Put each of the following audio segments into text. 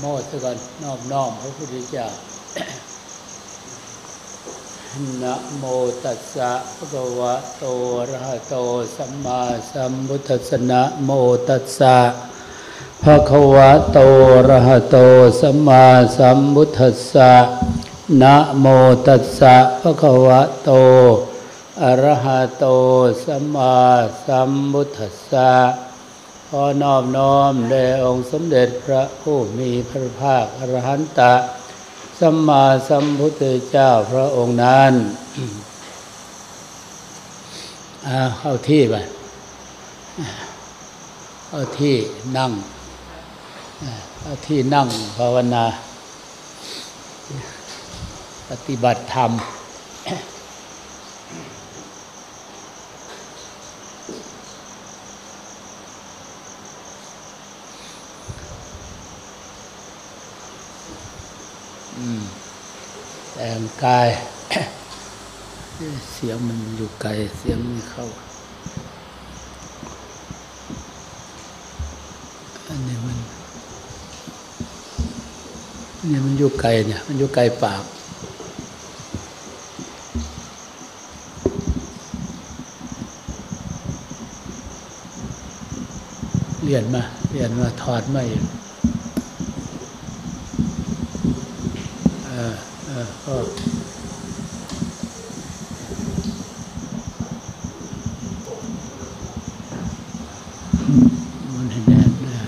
โมสก่อนน้อมน้อมพระพุทธเจ้านะโมตัสสะภะคะวะโตอะระหะโตสัมมาสัมพุทธัสสะนะโมตัสสะภะคะวะโตอะระหะโตสัมมาสัมพุทธัสสะนะโมตัสสะภะคะวะโตอะระหะโตสัมมาสัมพุทธัสสะ ขอนอบน้อมแด่องค์สมเด็จพระผู้มีพระภาคอรหันตะ สัมมาสัมพุทธเจ้าพระองค์นั้นอาเข้าที่ไปเข้าที่นั่งเข้าที่นั่งภาวนา ปฏิบัติธรรม แต่งกาย เสียงมันอยู่ไกล เสียงไม่เข้า อันนี้มันอันนี้มันอยู่ไกลเนี่ย มันอยู่ไกลปากเรียนมาเรียนมาถอดมาอีก เออเออก็มันให้แน่นนะ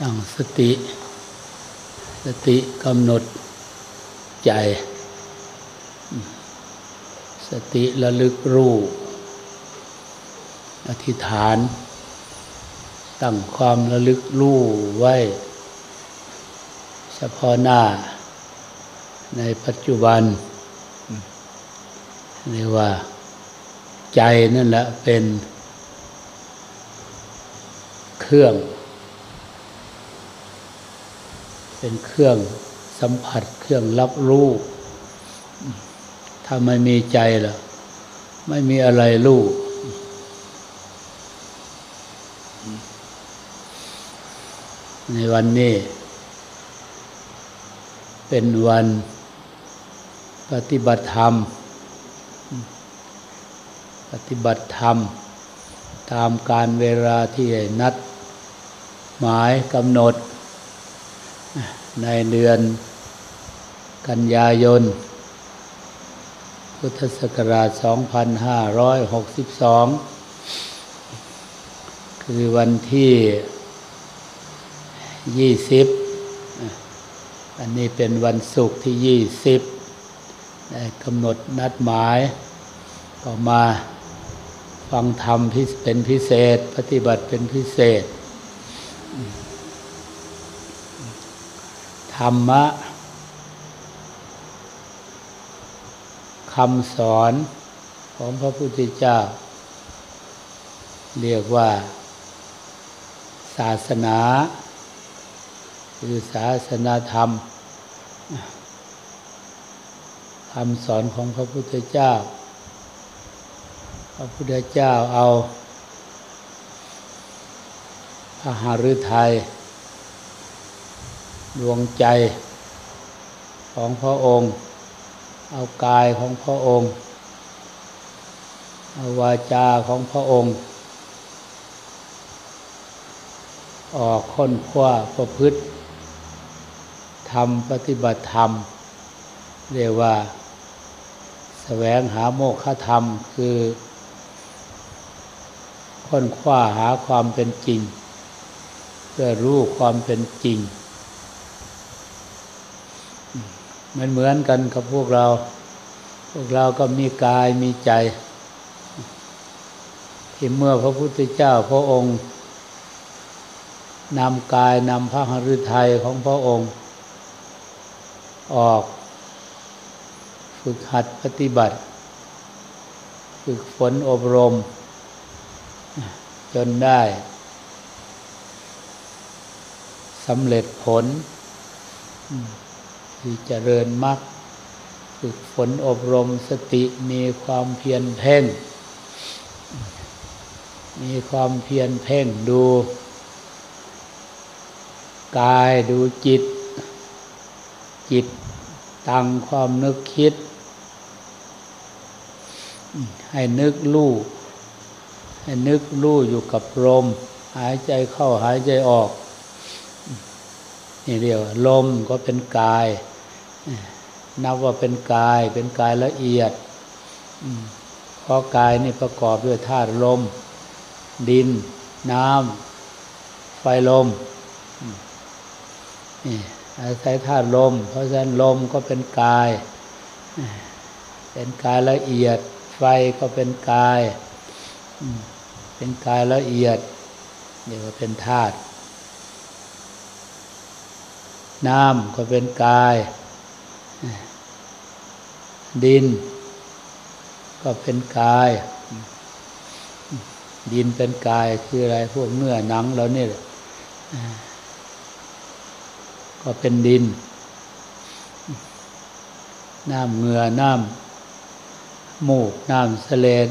ตั้ง สติ สติกำหนดใจ สติระลึกรู้ อธิษฐาน ตั้งความระลึกรู้ไว้ เฉพาะหน้า ในปัจจุบันเรียกว่าใจนั่นแหละเป็นเครื่อง เป็นเครื่องสัมผัสเครื่องรับรู้ ถ้าไม่มีใจล่ะ ไม่มีอะไรรู้ในวันนี้ เป็นวันปฏิบัติธรรม ปฏิบัติธรรม ตามการเวลาที่นัด หมายกำหนด ในเดือนกันยายน พุทธศักราช 2562 คือวันที่ 20 อันนี้เป็นวันศุกร์ที่ 20 ได้กำหนดนัดหมายก็มาฟังธรรมเป็นพิเศษ ปฏิบัติเป็นพิเศษ ธรรมะคำสอนของพระพุทธเจ้า เรียกว่า ศาสนาคือศาสนาธรรมคำสอนของพระพุทธเจ้า พระพุทธเจ้าเอาพระหฤทัย ดวงใจของพระองค์ เอากายของพระองค์ เอาวาจาของพระองค์ ออกค้นคว้าประพฤติทำปฏิบัติธรรม เรียกว่าแสวงหาโมฆะธรรมคือค้นคว้าหาความเป็นจริง เพื่อรู้ความเป็นจริง มันเหมือนกันกับพวกเรา พวกเราก็มีกายมีใจ ที่เมื่อพระพุทธเจ้าพระองค์นำกายนำพระหฤทัยของพระองค์ ออก ฝึกหัดปฏิบัติ ฝึกฝนอบรม จนได้สำเร็จผล ที่เจริญมรรคฝึกฝนอบรมสติมีความเพียรเพ่ง มีความเพียรเพ่งดู กายดูจิต จิตตั้งความนึกคิด ให้นึกลู่ให้นึกลู่อยู่กับลมหายใจเข้าหายใจออก นี่เรียกว่าลมก็เป็นกาย นับว่าเป็นกายเป็นกายละเอียดเพราะกายนี่ประกอบด้วยธาตุลม ดิน น้ำไฟลมนี่อาศัยธาตุลม เพราะฉะนั้นลมก็เป็นกาย เป็นกายละเอียด ไฟก็เป็นกาย เป็นกายละเอียดเรียกว่าเป็นธาตุ น้ำก็เป็นกาย ดิน ก็เป็นกาย ดินเป็นกายคืออะไรพวกเนื้อหนังเราเนี่ยก็เป็นดิน น้ำเงือน้ำมูกน้ำเสลด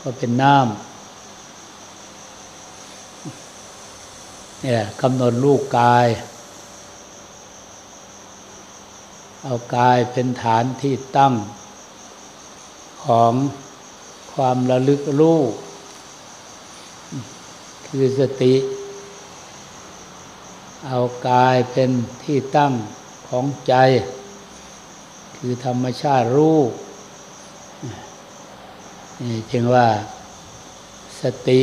ก็เป็นน้ำเนี่ยกำหนดลูกกาย เอากายเป็นฐานที่ตั้ง ของความระลึกรู้คือสติ เอากายเป็นที่ตั้งของใจ คือธรรมชาติรู้นี่จึงว่าสติ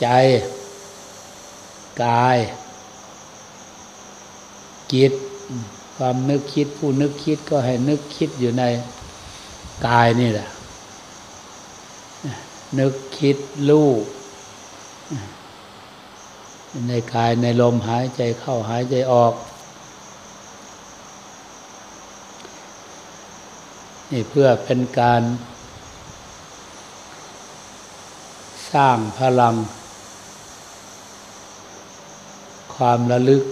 ใจ กาย จิต ความนึกคิดผู้นึกคิดก็ให้นึกคิดอยู่ในกายนี่แหละ นึกคิดรู้ในกายในลมหายใจเข้าหายใจออก นี่เพื่อเป็นการ สร้างพลัง ความระลึก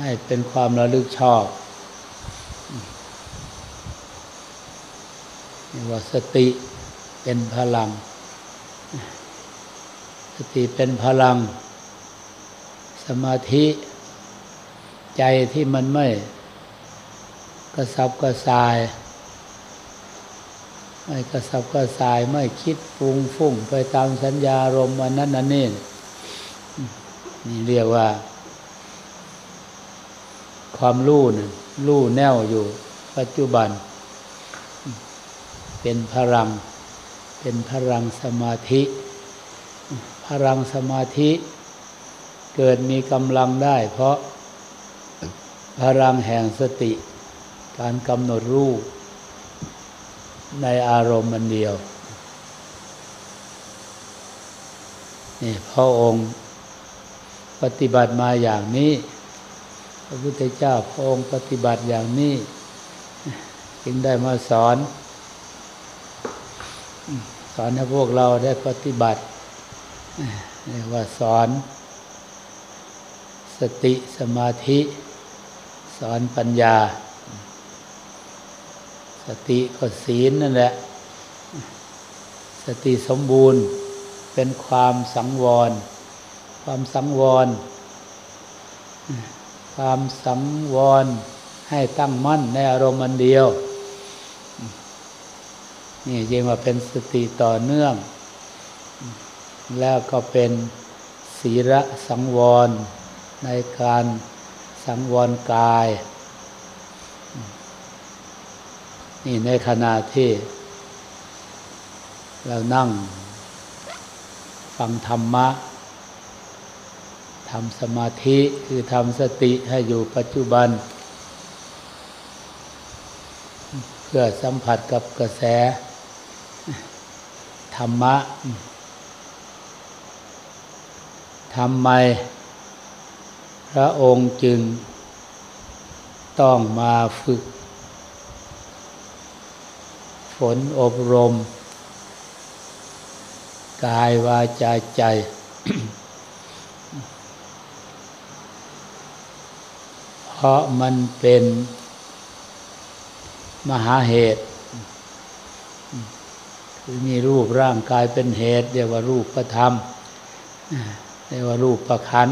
ให้เป็นความระลึกชอบนี่ว่าสติเป็นพลัง สติเป็นพลัง สมาธิใจที่มันไม่กระสับกระส่าย ไม่กระสับกระส่ายไม่คิดปรุงฟุ้งไปตามสัญญารมวันนั้นนั่นนี่นี่เรียกว่า ความรู้นี่รู้แน่วอยู่ ปัจจุบัน เป็นพลัง เป็นพลังสมาธิ พลังสมาธิเกิดมีกำลังได้ เพราะพลังแห่งสติ การกำหนดรู้ในอารมณ์มันเดียวนี่พระองค์ปฏิบัติมาอย่างนี้ ระพุทธเจ้าพระองค์ปฏิบัติอย่างนี้ จึงได้มาสอน สอนให้พวกเราได้ปฏิบัติเรียกว่าสอน สติสมาธิ สอนปัญญา สติก็ศีลนั่นแหละ สติสมบูรณ์เป็นความสังวร ความสังวร ความสังวรให้ตั้งมั่นในอารมณ์มันเดียว นี่จริงว่าเป็นสติต่อเนื่อง แล้วก็เป็นศีระสังวร ในการสังวรกาย นี่ในขณะที่ เรานั่งฟังธรรมะ ทำสมาธิคือทำสติให้อยู่ปัจจุบัน เพื่อสัมผัสกับกระแส ธรรมะทำไม พระองค์จึงต้องมาฝึก ฝนอบรม กายวาจาใจ เพราะมันเป็นมหาเหตุคือมีรูปร่างกายเป็นเหตุ เรียกว่ารูปประธรรมเรียกว่ารูปประคัน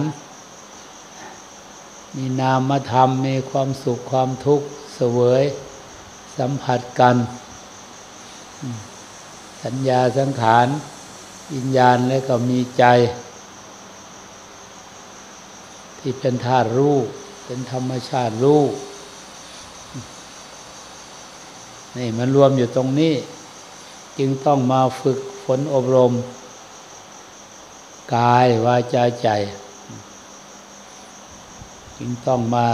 มีนามธรรมมีความสุขความทุกข์เสวยสัมผัสกัน สัญญาสังขารวิญญาณแล้วก็มีใจ ที่เป็นธาตุรู้ เป็นธรรมชาติรู้นี่มันรวมอยู่ตรงนี้ จึงต้องมาฝึกฝนอบรม กายวาจาใจ จึงต้องมา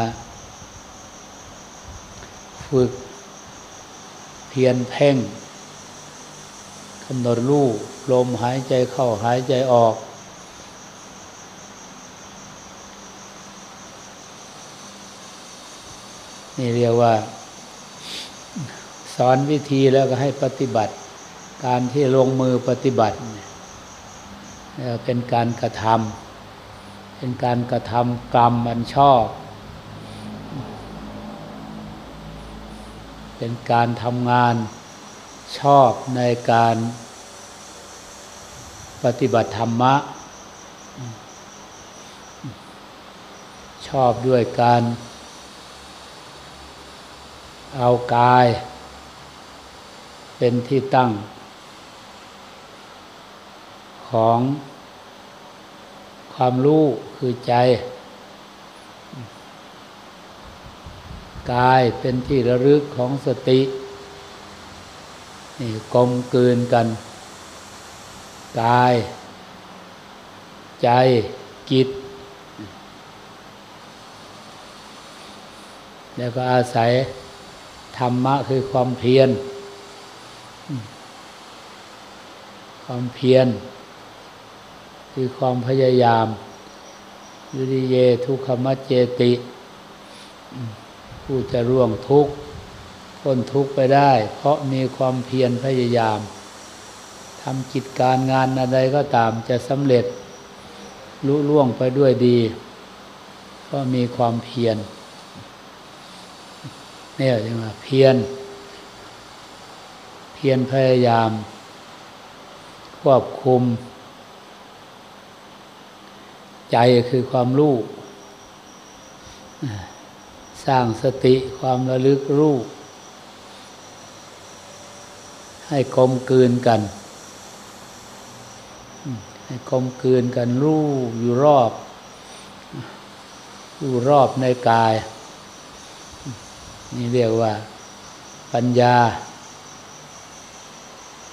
ฝึกเพียรเพ่งกำหนดรูลมหายใจเข้าหายใจออก นี่เรียกว่า สอนวิธีแล้วก็ให้ปฏิบัติ การที่ลงมือปฏิบัติเป็นการกระทำเป็นการกระทำกรรมมันชอบ เป็นการทำงานชอบในการปฏิบัติธรรมะ ชอบด้วยการ เอากาย เป็นที่ตั้ง ของความรู้คือใจ กายเป็นที่ระลึกของสตินี่กลมกลืนกัน กาย ใจจิต แล้วก็อาศัย ธรรมะคือความเพียร ความเพียร คือความพยายาม ยุริเยทุกขมัจเจติ ผู้จะร่วงทุกข์พ้นทุกข์ไปได้ เพราะมีความเพียรพยายามทำกิจการงานอะไรก็ตามจะสำเร็จลุล่วงไปด้วยดี ก็มีความเพียร เนี่ยใช่ไหมเพียรเพียรพยายาม ควบคุม ใจคือความรู้สร้างสติความระลึกรู้ให้กลมกลืนกัน ให้กลมกลืนกันรู้อยู่รอบ อยู่รอบในกาย นี่เรียกว่าปัญญา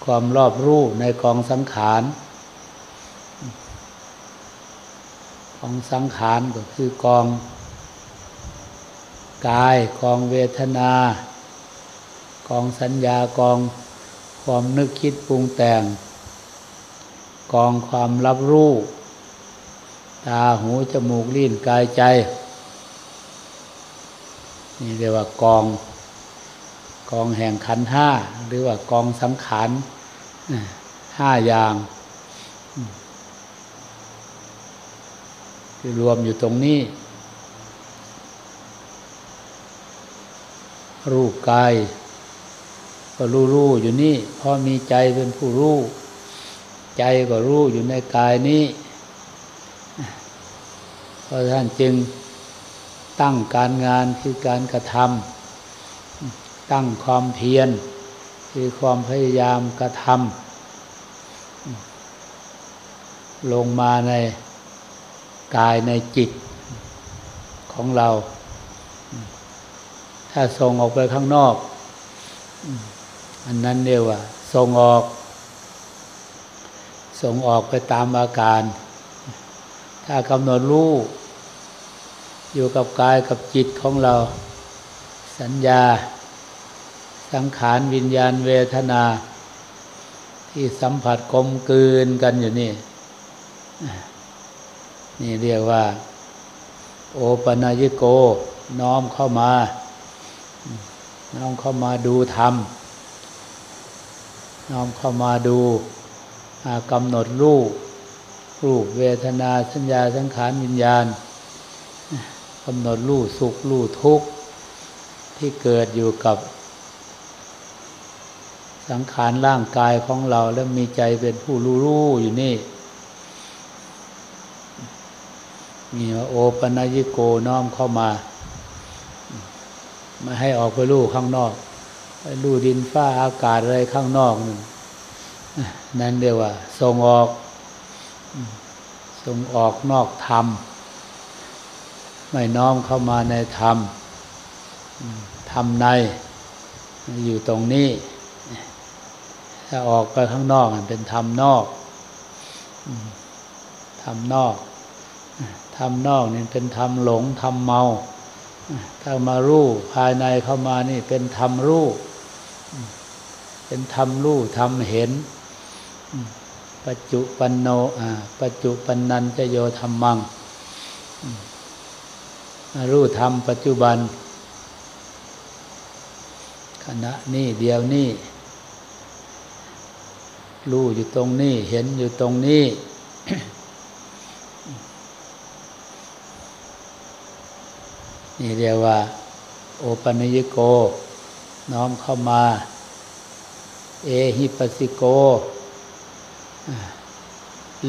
ความรอบรู้ในกองสังขารกองสังขารก็คือกองกายกองเวทนา กองสัญญากองความนึกคิดปรุงแต่ง กองความรับรู้ ตาหูจมูกลิ้นกายใจ นี่เรียกว่ากองกองแห่งขันห้าหรือว่ากองสังขารห้าอย่างรวมอยู่ตรงนี้ รูปกายก็รู้รู้อยู่นี่เพราะมีใจเป็นผู้รู้ ใจก็รู้อยู่ในกายนี้ เพราะท่านจึง ตั้งการงานคือการกระทำตั้งความเพียรคือความพยายามกระทำลงมาในกายในจิตของเรา ถ้าส่งออกไปข้างนอก อันนั้นเรียกว่าส่งออก ส่งออกไปตามอาการ ถ้ากำหนดรู้ อยู่กับกายกับจิตของเรา สัญญา สังขารวิญญาณเวทนา ที่สัมผัสกลมกลืนกันอยู่นี่ นี่เรียกว่า โอปนายโก น้อมเข้ามา น้อมเข้ามาดูธรรม น้อมเข้ามาดูกำหนดรูปรูปเวทนาสัญญาสังขารวิญญาณ กำหนดรูปสุขรูปทุกข์ที่เกิดอยู่กับ สังขารร่างกายของเราแล้วมีใจเป็นผู้รู้รู้อยู่นี่มีโอปัญญิโกน้อมเข้ามาไม่ให้ออกไปลู่ข้างนอกไปลู่ดินฟ้าอากาศอะไรข้างนอกนั่นนั่นเรียกว่าส่งออกส่งออกนอกธรรม ไม่น้อมเข้ามาในธรรม ธรรมในอยู่ตรงนี้ ถ้าออกไปข้างนอกเป็นธรรมนอก ธรรมนอก ธรรมนอกนี่เป็นธรรมหลงธรรมเมา ถ้ามารู้ภายในเข้ามานี่เป็นธรรมรู้ เป็นธรรมรู้ธรรมเห็น ปัจจุปันโนปัจจุปันนันจะโยธรรมัง รู้ธรรมปัจจุบัน ขณะนี้เดียวนี้รู้อยู่ตรงนี้ เห็นอยู่ตรงนี้นี่เรียกว่า โอปัญญโก น้อมเข้ามา เอหิปัสสิโก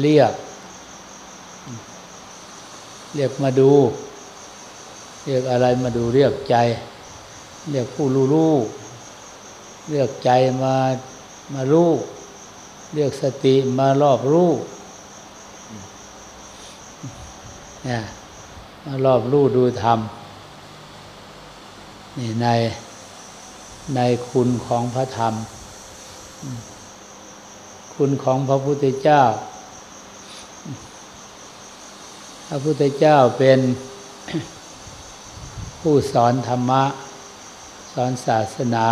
เรียก เรียกมาดู เรียกอะไรมาดูเรียกใจ เรียกผู้รู้รู้เรียกใจมามารู้เรียกสติมารอบรู้เนี่ยมารอบรู้ดูธรรมนี่ในในคุณของพระธรรม คุณของพระพุทธเจ้า พระพุทธเจ้าเป็น ผู้สอนธรรมะ สอนศาสนา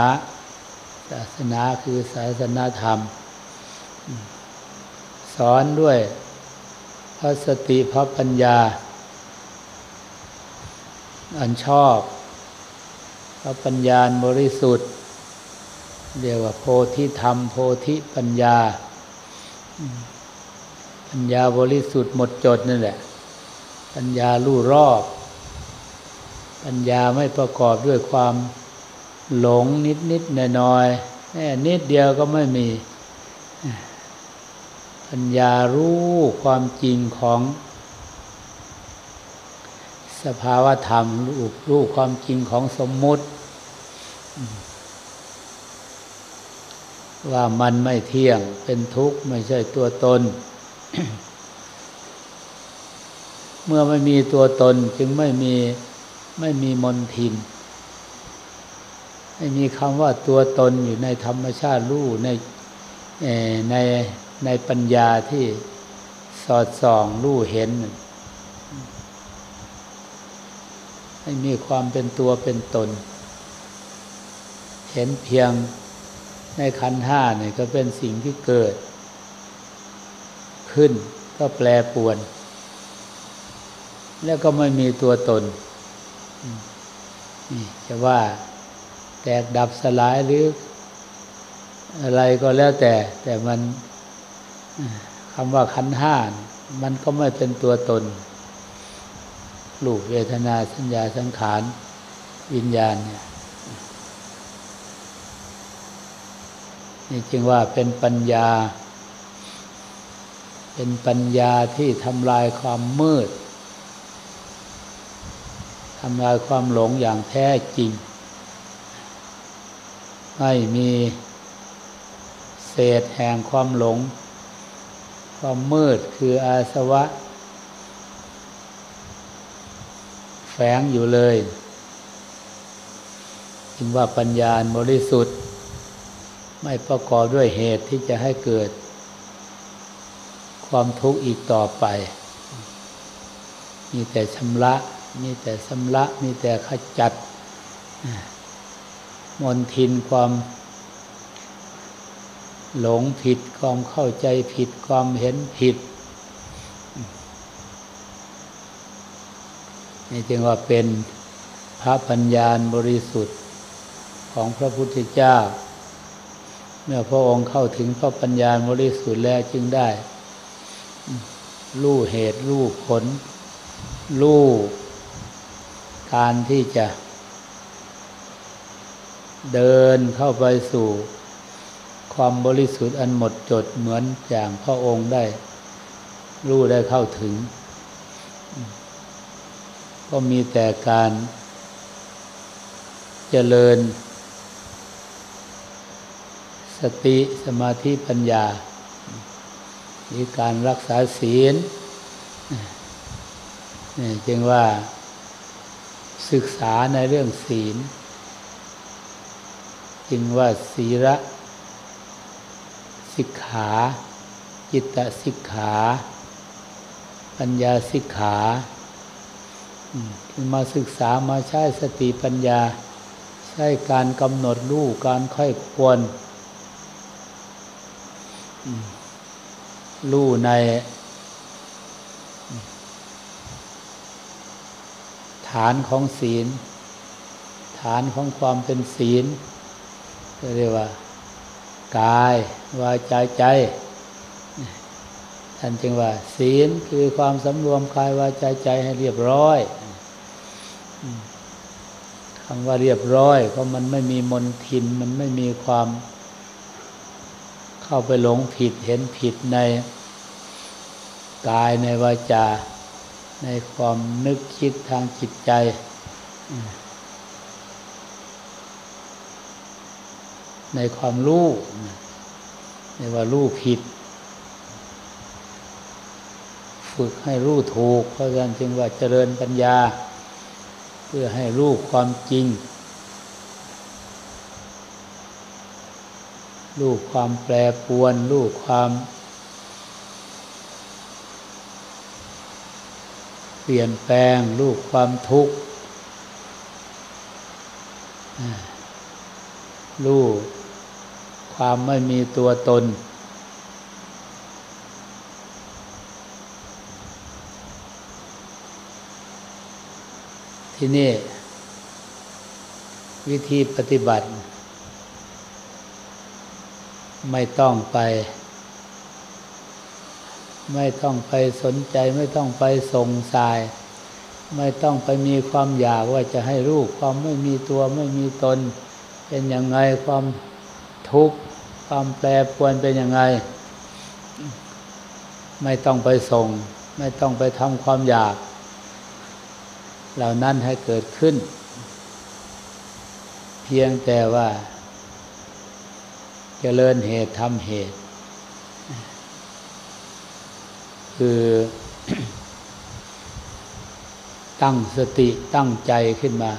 ศาสนาคือศาสนาธรรม สอนด้วยพระสติพระปัญญา อันชอบ พระปัญญาบริสุทธิ์ เรียกว่าโพธิธรรม โพธิปัญญา ปัญญาบริสุทธิ์หมดจดนั่นแหละ ปัญญาลู่รอบ ปัญญาไม่ประกอบด้วยความหลงนิดนิดหน่อยหน่อยแค่นิดเดียวก็ไม่มี ปัญญารู้ความจริงของ สภาวะธรรมรู้รู้ความจริงของสมมุติ ว่ามันไม่เที่ยงเป็นทุกข์ไม่ใช่ตัวตน เมื่อไม่มีตัวตนจึงไม่มี ไม่มีมนทิน ไม่มีคำว่าตัวตนอยู่ในธรรมชาติรู้ในในในปัญญาที่สอดส่องรู้เห็นให้มีความเป็นตัวเป็นตน เห็นเพียงในขันห้าเนี่ยก็เป็นสิ่งที่เกิด ขึ้นก็แปรปวน แล้วก็ไม่มีตัวตน จะว่าแตกดับสลายหรือ อะไรก็แล้วแต่ แต่มันคำว่าขันห้ามันก็ไม่เป็นตัวตนรูปเวทนาสัญญาสังขาร วิญญาณเนี่ยนี่จึงว่าเป็นปัญญา เป็นปัญญาที่ทำลายความมืด ทำลายความหลงอย่างแท้จริง ไม่มีเศษแห่งความหลง ความมืดคืออาสวะ แฝงอยู่เลยจึงว่าปัญญาบริสุทธิ์ ไม่ประกอบด้วยเหตุที่จะให้เกิด ความทุกข์อีกต่อไป มีแต่ชำระ มีแต่ชำระมีแต่ขจัดมนทินความหลงผิดความเข้าใจผิดความเห็นผิด นี่จึงว่าเป็นพระปัญญาบริสุทธิ์ของพระพุทธเจ้า เมื่อพระองค์เข้าถึงพระปัญญาบริสุทธิ์แล้วจึงได้ รู้เหตุรู้ผล รู้ การที่จะ เดินเข้าไปสู่ความบริสุทธิ์อันหมดจดเหมือนอย่างพระองค์ได้ รู้ได้เข้าถึง ก็มีแต่การเจริญ สติสมาธิปัญญามีการรักษาศีลนี่จึงว่า ศึกษาในเรื่องศีล จึงว่าศีระสิกขาจิตตสิกขา ปัญญาสิกขาจึงมาศึกษามาใช้สติปัญญา ใช้การกำหนดรู้การค่อยควรรู้ใน ฐานของศีล ฐานของความเป็นศีลก็เรียกว่า กายวาจาใจท่านจึงว่า ศีลคือความสำรวมกายวาจาใจให้เรียบร้อยคำว่าเรียบร้อยเพราะมันไม่มีมนทิน มันไม่มีความ เข้าไปหลงผิดเห็นผิดในกายในวาจา ในความนึกคิดทางจิตใจ ในความรู้ในว่ารู้ผิด ฝึกให้รู้ถูก เพราะฉะนั้นจึงว่าเจริญปัญญา เพื่อให้รู้ความจริง รู้ความแปรปวน รู้ความ เปลี่ยนแปลงรูปความทุกข์รูปความไม่มีตัวตน ที่นี่ วิธีปฏิบัติ ไม่ต้องไป ไม่ต้องไปสนใจไม่ต้องไปส่งสาย ไม่ต้องไปมีความอยากว่าจะให้รูปความไม่มีตัวไม่มีตน เป็นยังไงความทุกข์ความแปรปรวนเป็นยังไง ไม่ต้องไปส่ง ไม่ต้องไปทำความอยาก เหล่านั้นให้เกิดขึ้น เพียงแต่ว่าจเจริญเหตุทำเหตุ คือ ตั้งสติตั้งใจขึ้นมา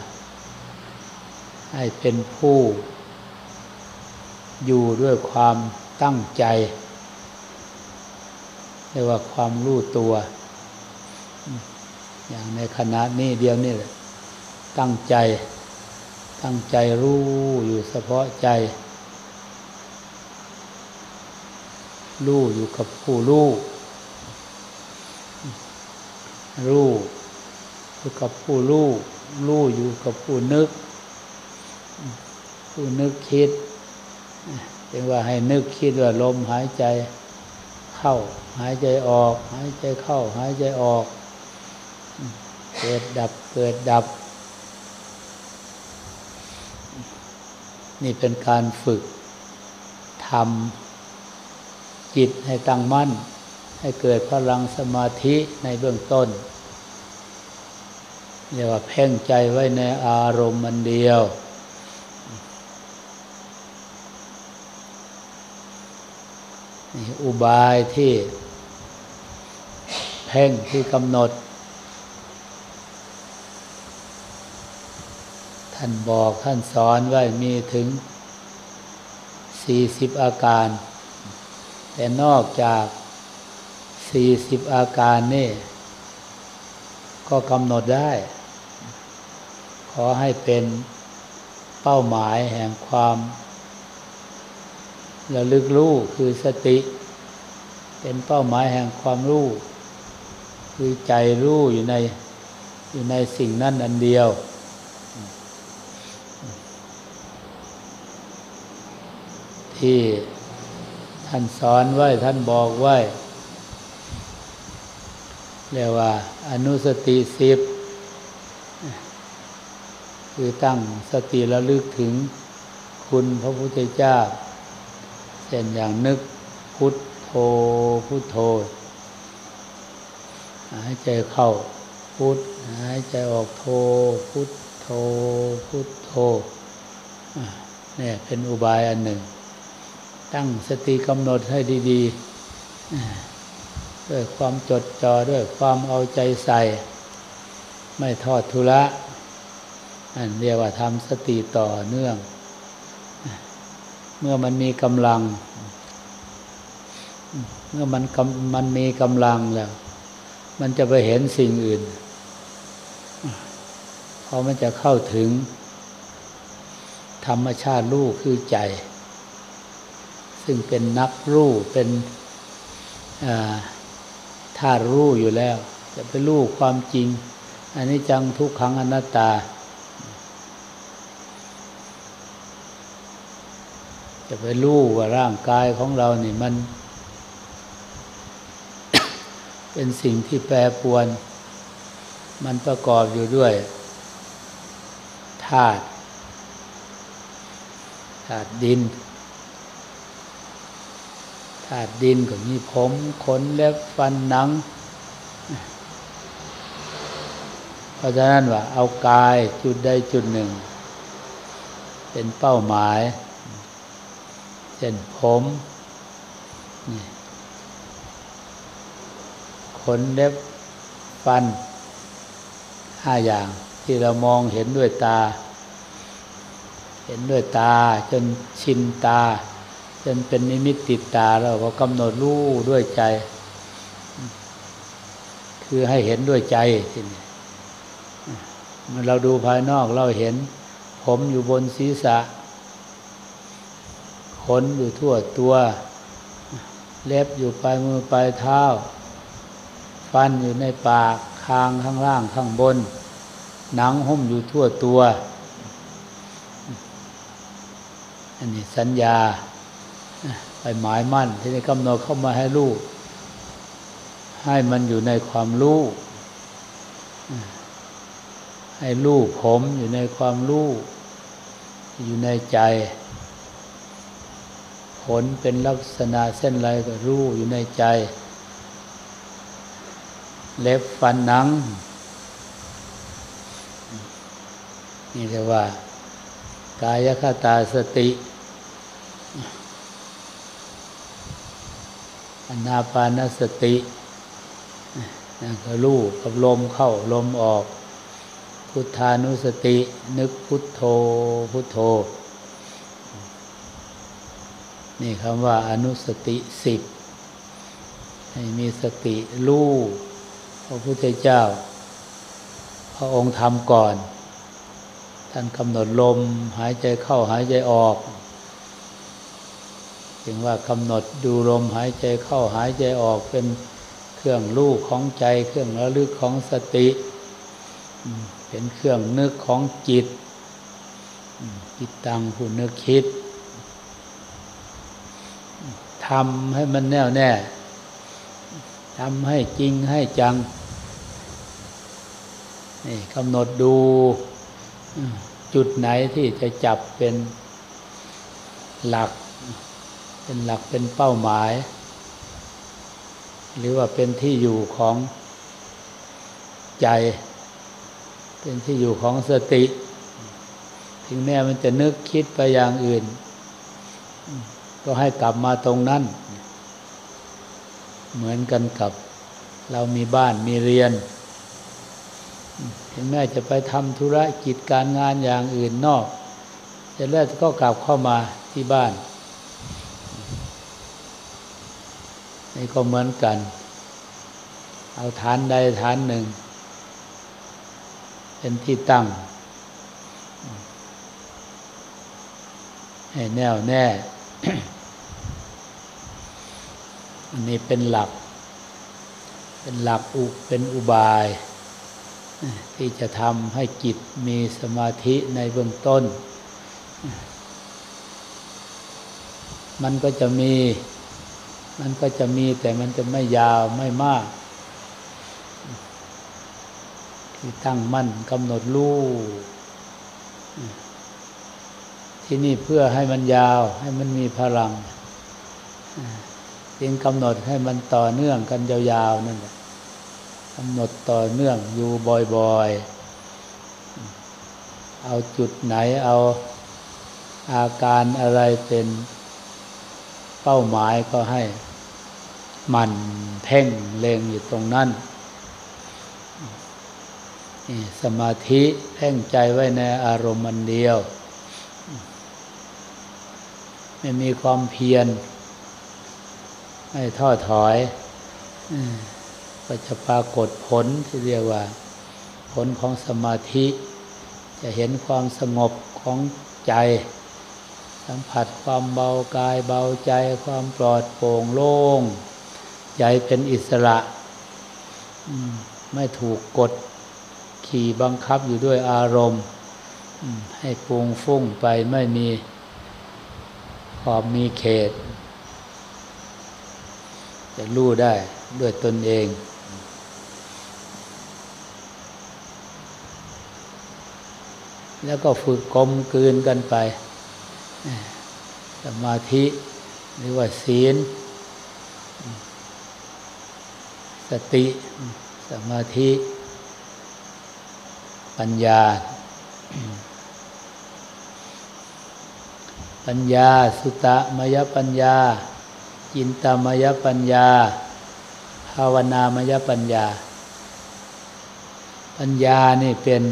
ให้เป็นผู้ อยู่ด้วยความตั้งใจเรียกว่าความรู้ตัว อย่างในขณะนี้เดียวนี่แหละ ตั้งใจ ตั้งใจรู้อยู่เฉพาะใจ รู้อยู่กับผู้รู้ รู้อยู่กับผู้รู้รู้อยู่กับผู้นึก ผู้นึกคิดเรียกว่าให้นึกคิดว่าลมหายใจเข้า หายใจออก หายใจเข้า หายใจออก เกิดดับเกิดดับ นี่เป็นการฝึกทำจิตให้ตั้งมั่น ให้เกิดพลังสมาธิในเบื้องต้นเรียกว่าเพ่งใจไว้ในอารมณ์มันเดียว นี่อุบายที่เพ่งที่กำหนด ท่านบอกท่านสอนไว้มีถึงสี่สิบอาการ แต่นอกจาก สี่สิบอาการนี่ ก็กำหนดได้ ขอให้เป็นเป้าหมายแห่งความระลึกรู้คือสติ เป็นเป้าหมายแห่งความรู้ คือใจรู้อยู่ในอยู่ในสิ่งนั้นอันเดียวทที่ท่านสอนไว้ท่านบอกไว้ เรียกว่า อนุสติสิบคือตั้งสติระลึกถึงคุณพระพุทธเจ้าเช่นอย่างนึกพุทโธพุทโธหายใจเข้าพุทหายใจออกโธพุทโธพุทโธเนี่ยเป็นอุบายอันหนึ่ง ตั้งสติกำหนดให้ดี ๆ ด้วยความจดจ่อด้วยความเอาใจใส่ ไม่ทอดทุระอันเรียกว่าทำสติต่อเนื่อง เมื่อมันมีกำลัง เมื่อมันมันมีกำลังแล้ว มันจะไปเห็นสิ่งอื่นพอมันจะเข้าถึง ธรรมชาติรู้คือใจ ซึ่งเป็นนักรู้เป็นธา ตุรู้อยู่แล้ว จะไปรู้ความจริง อันนี้จังทุกขังอนัตตา จะไปรู้ว่าร่างกายของเรานี่มัน เป็นสิ่งที่แปรปวน มันประกอบอยู่ด้วยธาตุธาตุดินาตุดินก็มีผมขนเล็บฟันหนัง เพราะฉะนั้นว่าเอากายจุดใดจุดหนึ่ง เป็นเป้าหมายเช่นผมขนเล็บฟันห้าอย่างที่เรามองเห็นด้วยตา เห็นด้วยตาจนชินตา จนเป็นนิมิตติดตาเราก็กำหนดรู้ด้วยใจ คือให้เห็นด้วยใจทีนี้มันเราดูภายนอกเราเห็น ผมอยู่บนศีรษะ ขนอยู่ทั่วตัว เล็บอยู่ปลายมือปลายเท้า ฟันอยู่ในปาก คางข้างล่างข้างบน หนังหุ้มอยู่ทั่วตัว อันนี้สัญญา ไปหมายมั่น ที่ได้กำหนดเข้ามาให้ลูกให้มันอยู่ในความรู้ให้ลูกผมอยู่ในความรู้อยู่ในใจ ผลเป็นลักษณะเส้นไรก็รู้อยู่ในใจ เล็บฟันหนัง นี่เรียกว่ากายคตาสติ อนาปานสติก็รู้กับลมเข้าลมออก พุทธานุสติ นึกพุทโธพุทโธ นี่คำว่าอนุสติสิบให้มีสติรู้พระพุทธเจ้า พระองค์ทำก่อน ท่านกำหนดลมหายใจเข้าหายใจออก จึงว่ากำหนดดูลมหายใจเข้าหายใจออกเป็นเครื่องลูกของใจ เครื่องระลึกของสติ เป็นเครื่องนึกของจิต จิตตังผู้นึกคิดทำให้มันแน่วแน่ทำให้จริงให้จังนี่กำหนดดูจุดไหนที่จะจับเป็นหลัก เป็นหลักเป็นเป้าหมาย หรือว่าเป็นที่อยู่ของใจ เป็นที่อยู่ของสติ ถึงแม้มันจะนึกคิดไปอย่างอื่น ก็ให้กลับมาตรงนั้น เหมือนกันกับเรามีบ้านมีเรียน ถึงแม้จะไปทำธุระกิจการงานอย่างอื่นนอกเสร็จแล้วก็กลับเข้ามาที่บ้าน นี่ก็เหมือนกัน เอาฐานใดฐานหนึ่ง เป็นที่ตั้ง ให้แน่วแน่ อันนี้เป็นหลัก เป็นหลักอุเป็นอุบาย ที่จะทำให้จิตมีสมาธิในเบื้องต้นมมันก็จะมี มันก็จะมีแต่มันจะไม่ยาวไม่มาก ที่ตั้งมั่นกำหนดรูที่นี่เพื่อให้มันยาวให้มันมีพลังจึงกำหนดให้มันต่อเนื่องกันยาวๆนั่นแหละกำหนดต่อเนื่องอยู่บ่อยๆ เอาจุดไหนเอาอาการอะไรเป็นเป้าหมายก็ให้ มันเพ่งเล็งอยู่ตรงนั้นสมาธิเพ่งใจไว้ในอารมณ์มันเดียว ไม่มีความเพียรไม่ท้อถอยก็จะปรากฏผลที่เรียกว่า ผลของสมาธิ จะเห็นความสงบของใจ สัมผัสความเบากายเบาใจความปลอดโปร่งโล่ง ใจเป็นอิสระ ไม่ถูกกดขี่บังคับอยู่ด้วยอารมณ์ ให้ปุงฟุ้งไปไม่มีขอบมีเขต จะรู้ได้ด้วยตนเอง แล้วก็ฝึกกลมกลืนกันไป สมาธิหรือว่าศีล สติ สมาธิ ปัญญา ปัญญา สุตะมยปัญญา จินตามยปัญญา ภาวนามยปัญญา ปัญญานี่เป็น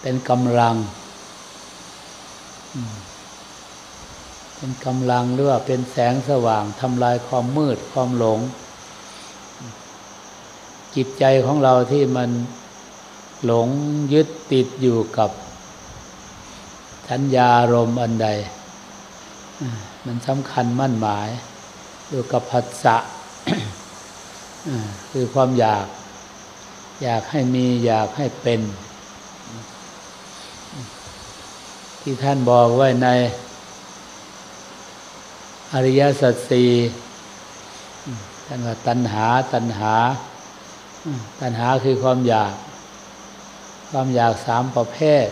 เป็นกำลัง เป็นกำลังหรือว่าเป็นแสงสว่างทำลายความมืดความหลง จิตใจของเราที่มันหลงยึดติดอยู่กับสัญญารมอันใด มันสำคัญมั่นหมาย อยู่กับผัสสะคือความอยาก อยากให้มีอยากให้เป็น ที่ท่านบอกไว้ใน อริยสัจสี่ท่านว่าตัณหาตัณหา ตัณหาคือความอยาก ความอยากสามประเภท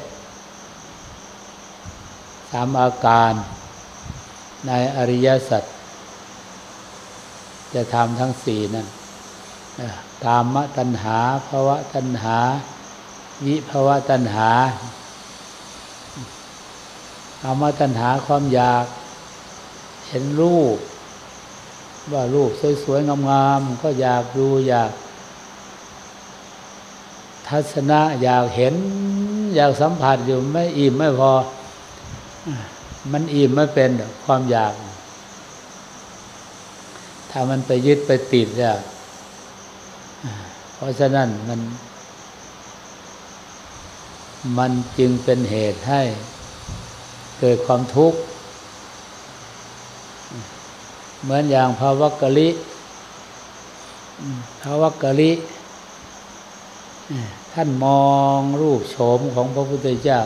สามอาการในอริยสัจจะทำทั้งสี่นั่นกามะตัณหาภาวะตัณหา วิภาวะตัณหากามะตัณหาความอยาก เห็นรูป ว่ารูปสวยๆ งามๆ ก็อยากดูอยาก ทัศนะอยากเห็น อยากสัมผัสอยู่ไม่อิ่มไม่พอ มันอิ่มไม่เป็นความอยาก ถ้ามันไปยึดไปติดเนี่ยเพราะฉะนั้นมัน มันจึงเป็นเหตุให้เกิดความทุกข์ เหมือนอย่างภาวกะลิภาวกะลิท่านมองรูปโฉมของพระพุทธเจ้า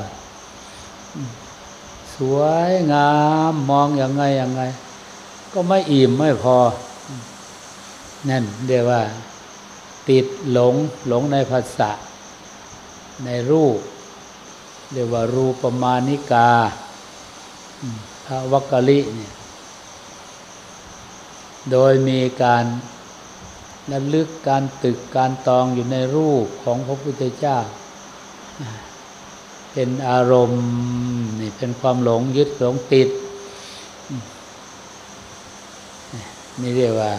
สวยงามมองอย่างไงอย่างไง ก็ไม่อิ่มไม่พอ นั่นเรียกว่า ติดหลงหลงในภาษาในรูป เรียกว่ารูปประมาณิกาพระวักกะลิเนี่ย โดยมีการระลึกการตึกการตองอยู่ในรูปของพระพุทธเจ้า เป็นอารมณ์นี่เป็นความหลงยึดหลงติด นี่เรียกว่า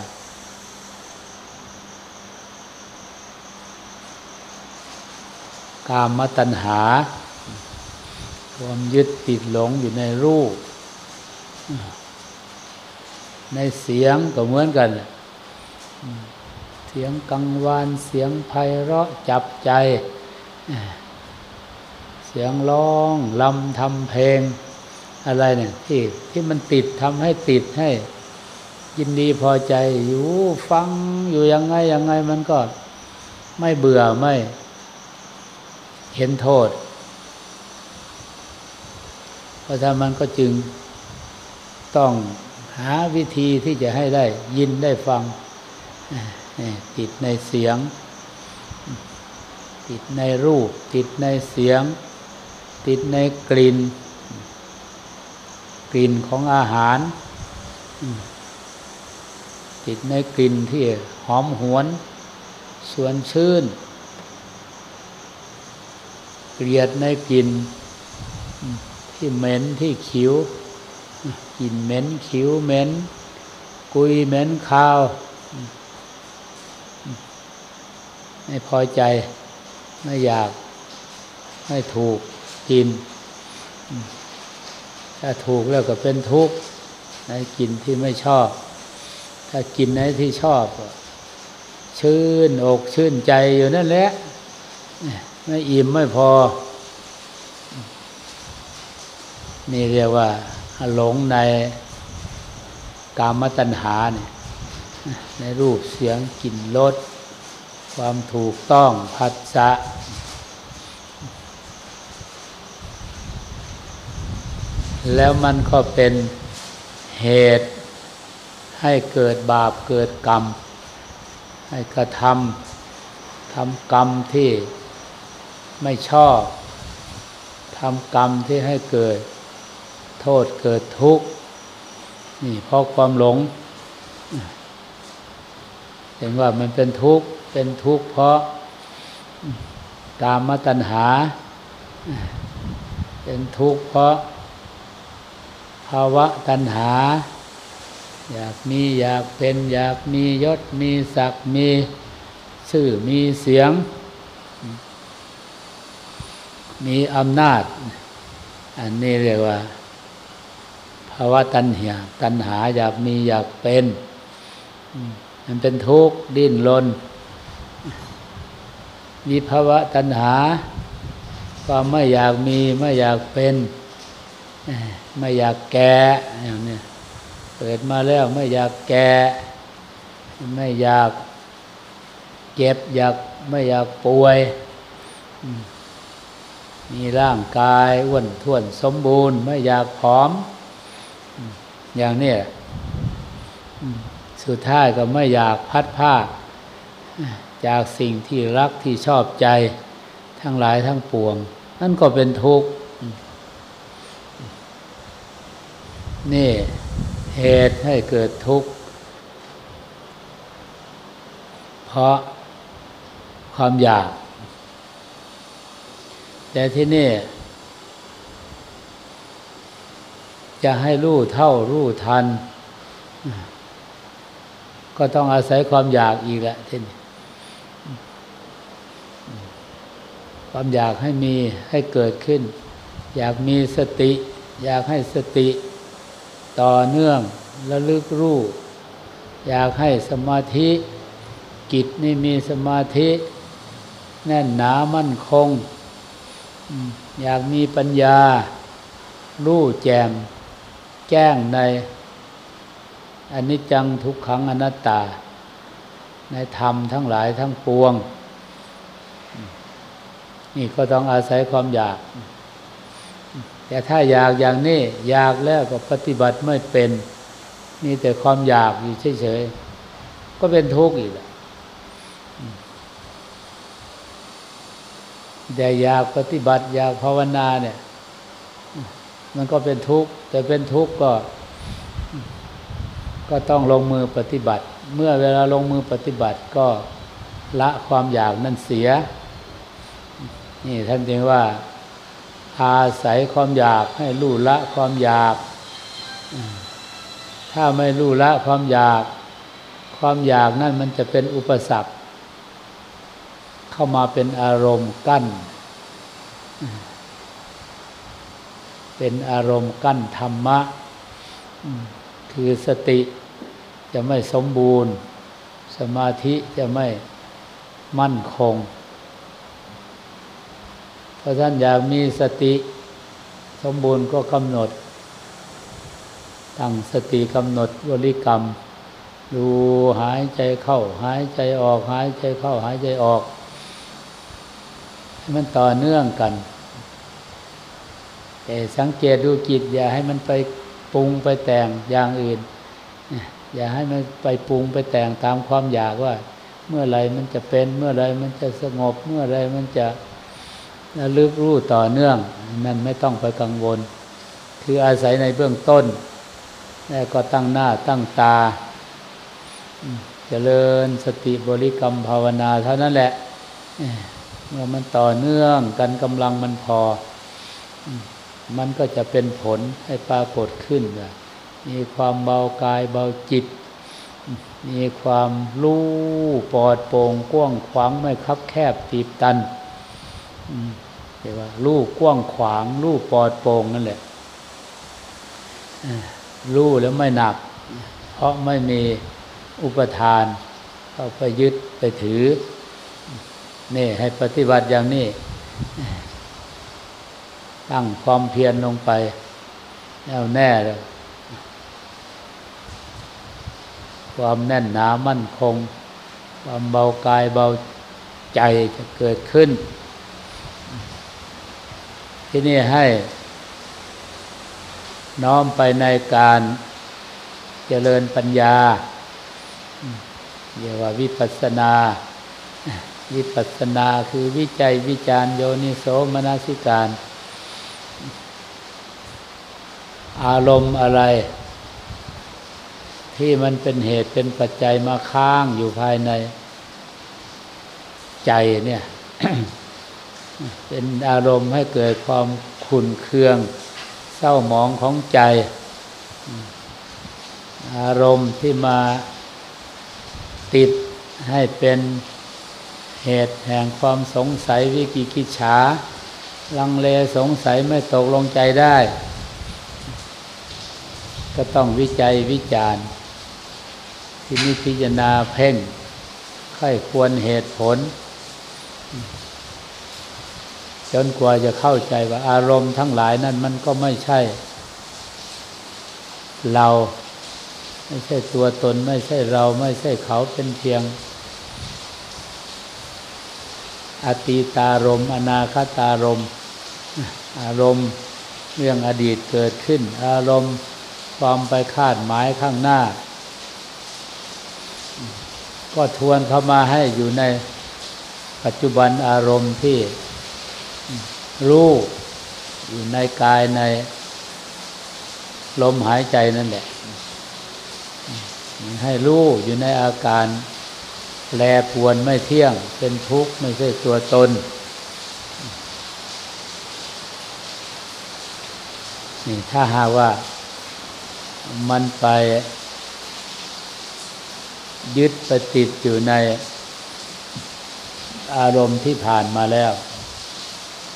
กามตัณหา ความยึดติดหลงอยู่ในรูป ในเสียงก็เหมือนกัน เสียงกังวานเสียงไพเราะจับใจ เสียงร้องลำทำเพลง อะไรเนี่ยที่ที่มันติดทำให้ติดให้ ยินดีพอใจอยู่ฟังอยู่ยังไงยังไงมันก็ไม่เบื่อไม่เห็นโทษ เพราะถ้ามันก็จึงต้อง หาวิธีที่จะให้ได้ยินได้ฟัง ติดในเสียง ติดในรูป ติดในเสียง ติดในกลิ่น กลิ่นของอาหาร ติดในกลิ่นที่หอมหวนสวนชื่น เกลียดในกลิ่นที่เหม็นที่ขิว กินเหม็นขิวเหม็นกุยเหม็นคาวไม่พอใจไม่อยากไม่ถูกกิน ถ้าถูกแล้วก็เป็นทุกข์ในกินที่ไม่ชอบ ถ้ากินในที่ชอบ ชื่นอกชื่นใจอยู่นั่นแหละไม่อิ่มไม่พอ นี่เรียกว่า หลงในกามตัณหาเนี่ยในรูปเสียงกลิ่นรสความถูกต้องผัสสะแล้วมันก็เป็นเหตุให้เกิดบาปเกิดกรรม ให้กระทำทำกรรมที่ไม่ชอบทำกรรมที่ให้เกิด โทษเกิดทุกข์นี่เพราะความหลง เห็นว่ามันเป็นทุกข์เป็นทุกข์เพราะกามมตัณหา เป็นทุกข์เพราะภาวะตัณหา อยากมีอยากเป็นอยากมียศมีศักดิ์มีชื่อมีเสียง มีอำนาจ อันนี้เรียกว่า ภาวะตัณหาตัณหาอยากมีอยากเป็น มันเป็นทุกข์ดิ้นรนมีภาวะตัณหา ความไม่อยากมีไม่อยากเป็นไม่อยากแก่อย่างนี้เกิดมาแล้วไม่อยากแก่ไม่อยากเจ็บอยากไม่อยากป่วย มีร่างกายอ้วนท้วนสมบูรณ์ ไม่อยากผอม อย่างนี้สุดท้ายก็ไม่อยากพัดผ้าจากสิ่งที่รักที่ชอบใจทั้งหลายทั้งปวง นั่นก็เป็นทุกข์ นี่เหตุให้เกิดทุกข์ เพราะความอยาก แต่ที่นี่ จะให้รู้เท่ารู้ทัน ก็ต้องอาศัยความอยากอีกแหละทีนี้ความอยากให้มีให้เกิดขึ้น อยากมีสติ อยากให้สติ ต่อเนื่องระลึกรู้ อยากให้สมาธิกิจนี่มีสมาธิ แน่นหนามั่นคง อยากมีปัญญา รู้แจม แจ้งในอนิจจังทุกขังอนัตตา ในธรรมทั้งหลายทั้งปวง นี่ก็ต้องอาศัยความอยาก แต่ถ้าอยากอย่างนี้อยากแล้วก็ปฏิบัติไม่เป็นนี่แต่ความอยากอยู่เฉยๆก็เป็นทุกข์อีกแต่อยากปฏิบัติอยากภาวนาเนี่ย มันก็เป็นทุกข์แต่เป็นทุกข์ก็ ก็ต้องลงมือปฏิบัติ เมื่อเวลาลงมือปฏิบัติก็ละความอยากนั่นเสีย นี่ท่านจึงว่า อาศัยความอยากให้รู้ละความอยาก ถ้าไม่รู้ละความอยาก ความอยากนั่นมันจะเป็นอุปสรรค เข้ามาเป็นอารมณ์กั้น เป็นอารมณ์กั้นธรรมะ คือสติจะไม่สมบูรณ์ สมาธิจะไม่มั่นคง เพราะท่านอยากมีสติสมบูรณ์ก็กำหนด ตั้งสติกำหนดบริกรรม ดูหายใจเข้า หายใจออก หายใจเข้า หายใจออก ให้มันต่อเนื่องกัน สังเกตดูจิต อย่าให้มันไปปรุงไปแต่งอย่างอื่น อย่าให้มันไปปรุงไปแต่งตามความอยากว่า เมื่อไรมันจะเป็นเมื่อไรมันจะสงบ เมื่อไรมันจะระลึกรู้ต่อเนื่อง นั่นไม่ต้องไปกังวล คืออาศัยในเบื้องต้น แล้วก็ตั้งหน้าตั้งตาเจริญสติบริกรรมภาวนาเท่านั้นแหละเมื่อมันต่อเนื่องกันกำลังมันพอ มันก็จะเป็นผลให้ปรากฏขึ้น มีความเบากายเบาจิต มีความรู้ปลอดโปร่งกว้างขวางไม่คับแคบตีบตันเรียกว่ารู้กว้างขวางรู้ปลอดโปร่งนั่นแหละรู้แล้วไม่หนัก เพราะไม่มีอุปทานเข้าไปยึดไปถือ นี่ให้ปฏิบัติอย่างนี้ ตั้งความเพียรลงไปแน่วแน่เลยความแน่นหนามั่นคง ความเบากายเบาใจจะเกิดขึ้น ที่นี่ให้ น้อมไปในการเจริญปัญญาเรียกว่าวิปัสสนา วิปัสสนาคือวิจัยวิจารโยนิโสมนสิการ อารมณ์อะไร ที่มันเป็นเหตุเป็นปัจจัยมาค้างอยู่ภายในใจเนี่ย เป็นอารมณ์ให้เกิดความขุนเคือง เศร้าหมองของใจ อารมณ์ที่มาติดให้เป็นเหตุแห่งความสงสัยวิกิกิจฉา ลังเลสงสัยไม่ตกลงใจได้ ก็ต้องวิจัยวิจารณ์ที่นิพิจารณาเพ่งค่อยควรเหตุผล จนกว่าจะเข้าใจว่าอารมณ์ทั้งหลายนั้นมันก็ไม่ใช่ เราไม่ใช่ตัวตน ไม่ใช่เราไม่ใช่เขาเป็นเพียง อตีตารมอนาคตารมอารมณ์เรื่องอดีตเกิดขึ้น อารมณ์ ความไปคาดหมายข้างหน้า ก็ทวนเข้ามาให้อยู่ในปัจจุบันอารมณ์ที่รู้ อยู่ในกายในลมหายใจนั่นแหละให้รู้อยู่ในอาการแลปวนไม่เที่ยง เป็นทุกข์ไม่ใช่ตัวตนนี่ถ้าหาว่า มันไปยึดไปติดอยู่ในอารมณ์ที่ผ่านมาแล้ว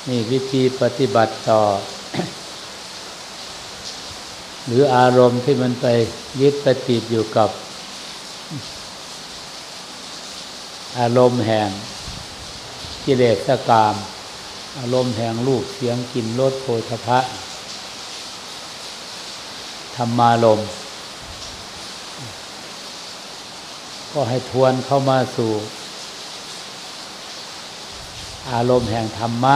นี่วิธีปฏิบัติต่อ หรืออารมณ์ที่มันไปยึดไปติดอยู่กับ อารมณ์แห่งกิเลสกาม อารมณ์แห่งรูปเสียงกลิ่นรสโผฏฐะ ธรรมารมก็ให้ทวนเข้ามาสู่ อารมณ์แห่งธรรมะ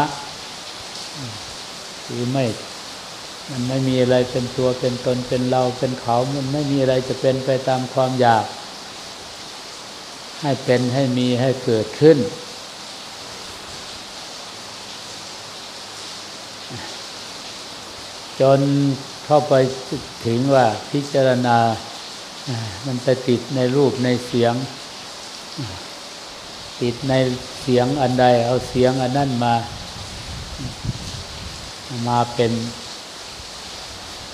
หรือไม่มันไม่มีอะไรเป็นตัวเป็นตนเป็นเราเป็นเขา มันไม่มีอะไรจะเป็นไปตามความอยาก ให้เป็นให้มีให้เกิดขึ้น จน เข้าไปถึงว่าพิจารณา มันจะติดในรูปในเสียง ติดในเสียงอันใด เอาเสียงอันนั้นมา มาเป็น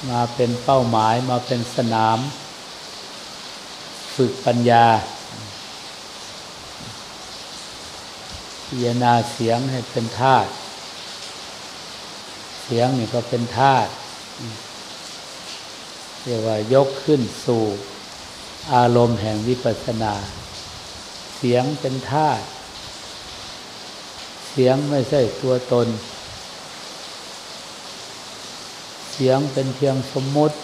มาเป็นเป้าหมายมาเป็นสนาม ฝึกปัญญาพิจารณาเสียงให้เป็นธาตุเสียงนี่ก็เป็นธาตุ เรียกว่ายกขึ้นสู่อารมณ์แห่งวิปัสสนา เสียงเป็นธาตุเสียงไม่ใช่ตัวตน เสียงเป็นเพียงสมมติ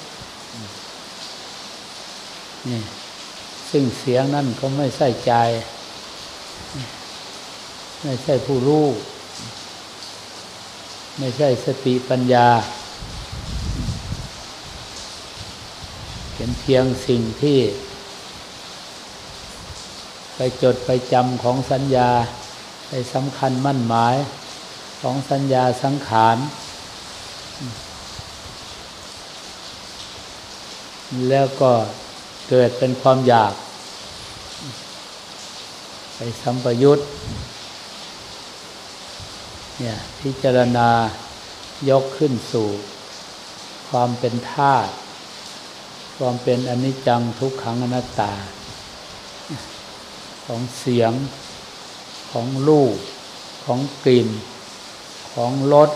นี่ซึ่งเสียงนั่นก็ไม่ใช่ใจ ไม่ใช่ผู้รู้ ไม่ใช่สติปัญญา เป็นเพียงสิ่งที่ ไปจดไปจำของสัญญา ไปสำคัญมั่นหมายของสัญญาสังขาร แล้วก็เกิดเป็นความอยาก ไปสัมปยุตเนี่ยพิจารณายกขึ้นสู่ความเป็นธาตุ ความเป็นอนิจจังทุกขังอนัตตา ของเสียงของรูปของกลิ่น ของรส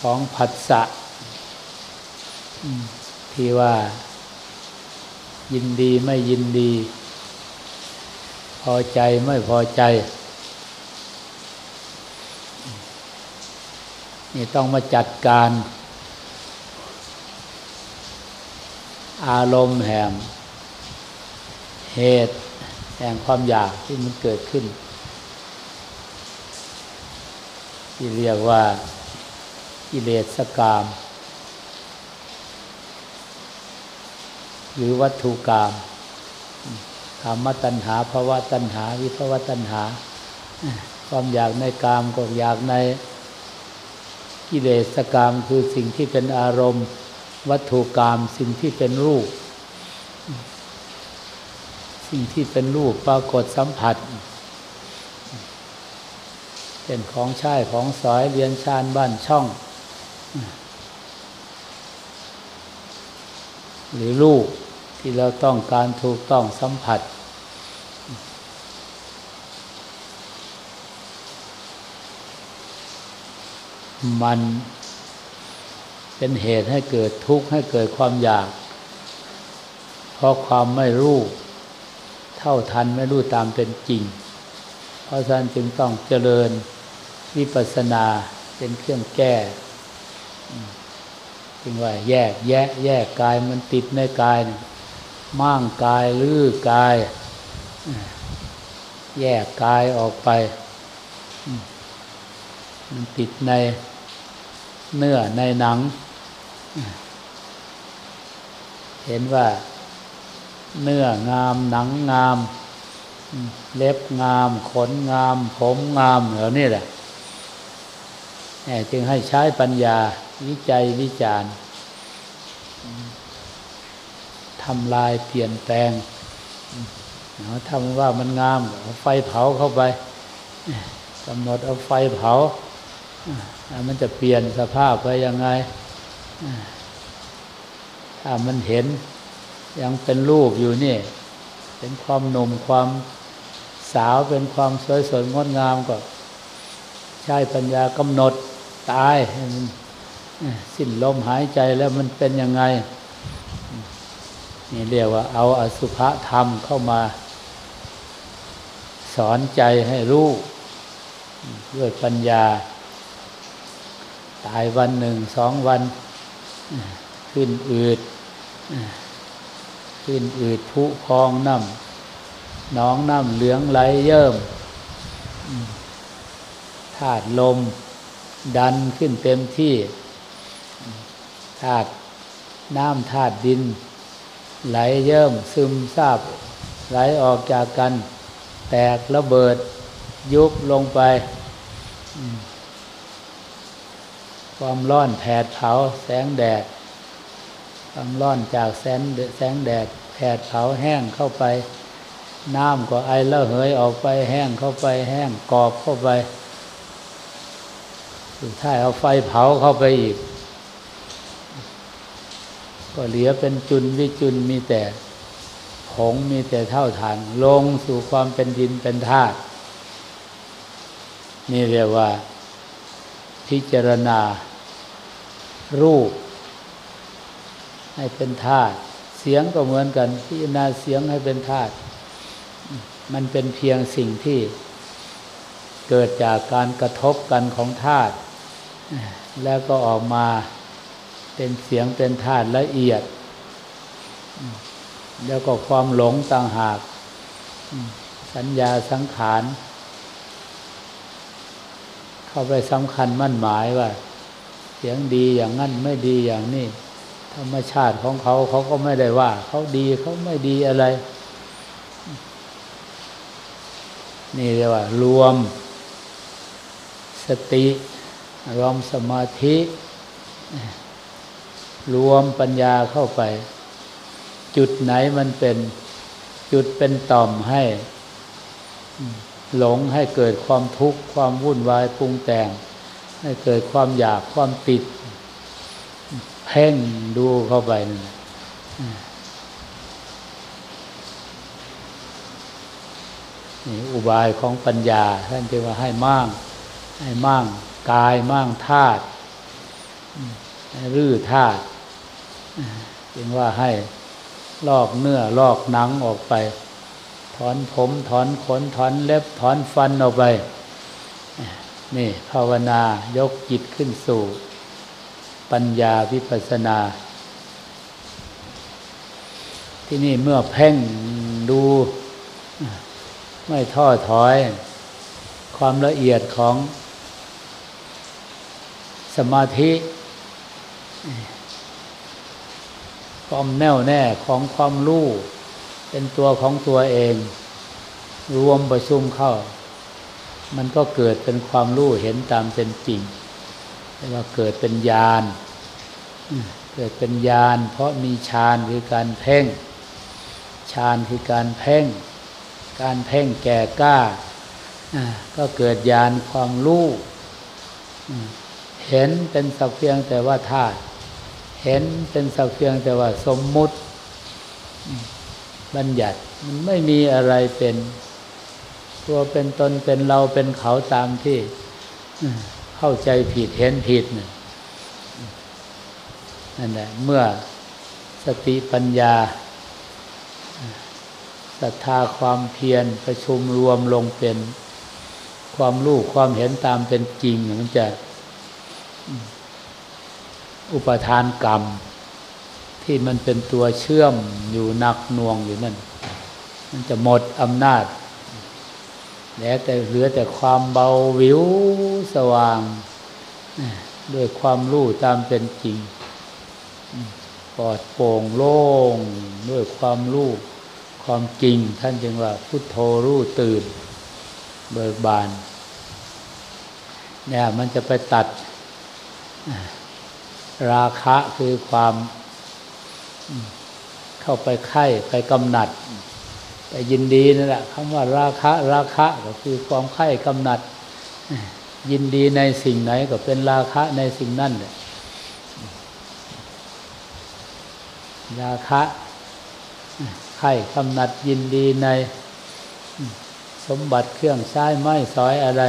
ของผัสสะที่ว่า ยินดีไม่ยินดี พอใจไม่พอใจ นี่ต้องมาจัดการ อารมณ์แห่งเหตุแห่งความอยากที่มันเกิดขึ้น ที่เรียกว่ากิเลสกาม หรือวัตถุกรรมธรรมตัณหาภาวะตัณหา วิภาวะตัณหา ความอยากในกามก็อยากในกิเลสกามคือสิ่งที่เป็นอารมณ์ วัตถุกรรมสิ่งที่เป็นรูป สิ่งที่เป็นรูปปรากฏสัมผัส เป็นของใช้ของสอยเรียนชานบ้านช่อง หรือรูปที่เราต้องการถูกต้องสัมผัสมัน เป็นเหตุให้เกิดทุกข์ให้เกิดความอยาก เพราะความไม่รู้ เท่าทันไม่รู้ตามเป็นจริง เพราะฉะนั้นจึงต้องเจริญวิปัสสนาเป็นเครื่องแก้จึงว่าแยกแยะแยกกายมันติดในกายมั่างกายลื้อกาย แยกกายออกไป มันติดใน เนื้อในหนัง เห็นว่าเนื้องามหนังงาม เล็บงาม ขนงาม ผมงามเหล่านี้แหละจึงให้ใช้ปัญญาวิจัยวิจารณ์ทำลายเปลี่ยนแปลงเขาทำว่ามันงามเอาไฟเผาเข้าไปกำหนดเอาไฟเผา มันจะเปลี่ยนสภาพไปยังไง ถ้ามันเห็นยังเป็นรูปอยู่นี่ เป็นความหนุ่มความสาวเป็นความสวยสดงดงามก็ใช้ปัญญากำหนดตายมันสิ้นลมหายใจแล้วมันเป็นยังไง นี่เรียกว่าเอาอสุภธรรมเข้ามา สอนใจให้รู้ด้วยปัญญา ตายวันหนึ่งสองวัน ขึ้นอืด ขึ้นอืดผุพองน้ำน้องน้ำเหลืองไหลเยิ่มธาตุลม ดันขึ้นเต็มที่ธาตุน้ำธาตุดิน ไหลเยิ่มซึมซาบ ไหลออกจากกัน แตกระเบิดยุบลงไป ความร้อนแผดเผาแสงแดด ความร้อนจากแสงแสงแดดแผดเผาแห้งเข้าไป น้ำก็ไอละเหยออกไปแห้งเข้าไปแห้งกรอบเข้าไปสุดท้ายเอาไฟเผาเข้าไปอีก ก็เหลือเป็นจุนวิจุนมีแต่ผงมีแต่เท่าฐานลงสู่ความเป็นดินเป็นธาตุนี่เรียกว่า พิจารณา รูป ให้เป็นธาตุเสียงก็เหมือนกัน พิจารณาเสียงให้เป็นธาตุมันเป็นเพียงสิ่งที่เกิดจากการกระทบกันของธาตุแล้วก็ออกมาเป็นเสียงเป็นธาตุละเอียด แล้วก็ความหลงต่างหาก สัญญาสังขาร เข้าไปสำคัญมั่นหมายว่า เสียงดีอย่างนั้นไม่ดีอย่างนี้ธรรมชาติของเขาเขาก็ไม่ได้ว่า เขาดีเขาไม่ดีอะไร นี่เรียกว่า รวม สติ รวมสมาธิ รวมปัญญาเข้าไป จุดไหนมันเป็นจุดเป็นต่อมให้ หลงให้เกิดความทุกข์ความวุ่นวายปรุงแต่ง ให้เกิดความอยากความติด เพ่งดูเข้าไปนี่อุบายของปัญญาท่านจะว่าให้มั่งให้มั่งกายมั่งธาตุรื้อธาตุจึงว่าให้ลอกเนื้อลอกหนังออกไป ถอนผมถอนขนถอนเล็บถอนฟันออกไป นี่ภาวนายกจิตขึ้นสู่ ปัญญาวิปัสนา ที่นี่เมื่อเพ่งดูไม่ท้อถอย ความละเอียดของสมาธิความแน่วแน่ของความรู้ เป็นตัวของตัวเอง รวมประชุมเข้า มันก็เกิดเป็นความรู้เห็นตามเป็นจริงเรียกว่าเกิดเป็นญาณเกิดเป็นญาณเพราะมีฌานคือการเพ่งฌานคือการเพ่ง การเพ่งแก่กล้า ก็เกิดญาณความรู้เห็นเป็นสักเพียงแต่ว่าธาตุเห็นเป็นสักเพียงแต่ว่าสมมุติ บัญญัติมันไม่มีอะไรเป็น ตัวเป็นตนเป็นเราเป็นเขาตามที่เข้าใจผิดเห็นผิดนั่นแหละเมื่อสติปัญญาศรัทธาความเพียรประชุมรวมลงเป็นความรู้ความเห็นตามเป็นจริงมันจะ อุปทานกรรม ที่มันเป็นตัวเชื่อมอยู่หนักน่วงอยู่นั่น มันจะหมดอำนาจ แล้วแต่เหลือแต่ความเบาวิวสว่าง ด้วยความรู้ตามเป็นจริง ปลอดโปร่งโล่ง ด้วยความรู้ความจริง ท่านจึงว่าพุทโธรู้ตื่น เบิกบานเนี่ยมันจะไปตัดราคะคือความ เข้าไปไข่ไปกำหนัด ไปยินดีนั่นแหละคำว่าราคะ ราคะก็คือความไข่กำหนัด ยินดีในสิ่งไหนก็เป็นราคะในสิ่งนั้นเลยราคะไข่กำหนัดยินดีในสมบัติเครื่องใช้ไม้สอยอะไร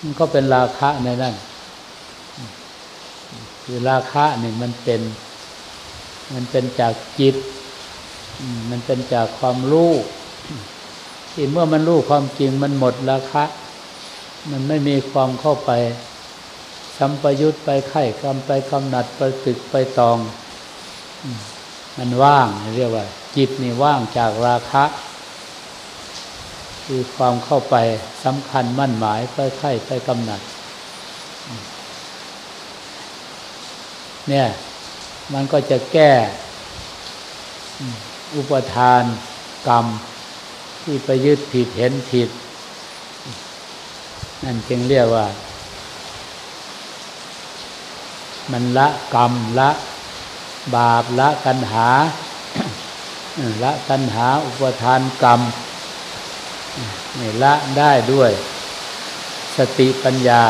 มันก็เป็นราคะในนั้น คือราคะนี่งมันเป็น มันเป็นจากจิต มันเป็นจากความรู้ที่เมื่อมันรู้ความจริงมันหมดราคะ มันไม่มีความเข้าไปสัมปยุตไปไข่กำไปกำหนัดไปตึกไปตอง มันว่างเรียกว่า จิตนี่ว่างจากราคะ คือความเข้าไปสำคัญมั่นหมายไปไข่ไปกำหนัด เนี่ย มันก็จะแก้ อุปทานกรรม ที่ไปยึดผิดเห็นผิด นั่นจึงเรียกว่า มันละกรรมละบาปละกันหาละตัณหาอุปทานกรรมนี่ละได้ด้วย สติปัญญา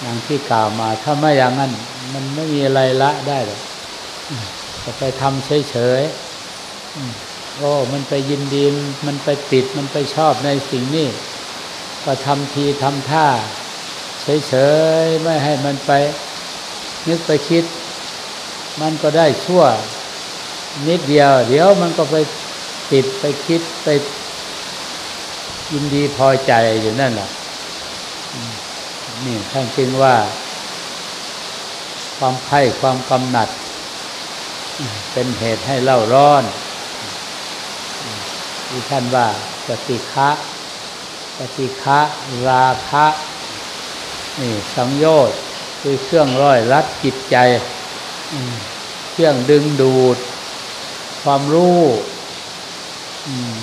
อย่างที่กล่าวมา ถ้าไม่อย่างนั้น มันไม่มีอะไรละได้หรอกจะไปทำเฉยๆโอ้มันไปยินดีมันไปติดมันไปชอบในสิ่งนี้ก็ทำทีทำท่า เฉยๆไม่ให้มันไปนึกไปคิด มันก็ได้ชั่ว นิดเดียว เดี๋ยวมันก็ไปติดไปคิดไปยินดีพอใจอยู่นั่นแหละ นี่ท่านจึงว่า ความไข้ความกำหนัด เป็นเหตุให้เล่าร้อนที่ท่านว่าปฏิฆะปฏิฆะราคะนี่สังโยชน์คือเครื่องร้อยรัดจิตใจ เครื่องดึงดูด ความรู้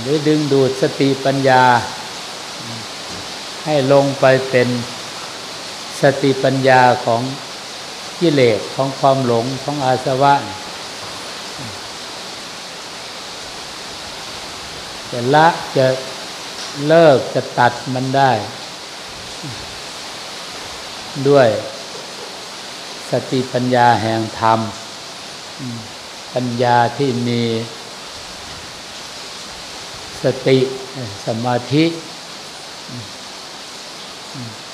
หรือดึงดูดสติปัญญา ให้ลงไปเป็น สติปัญญาของกิเลสของความหลงของอาสวะจะละจะเลิกจะตัดมันได้ ด้วยสติปัญญาแห่งธรรม ปัญญาที่มีสติสมาธิ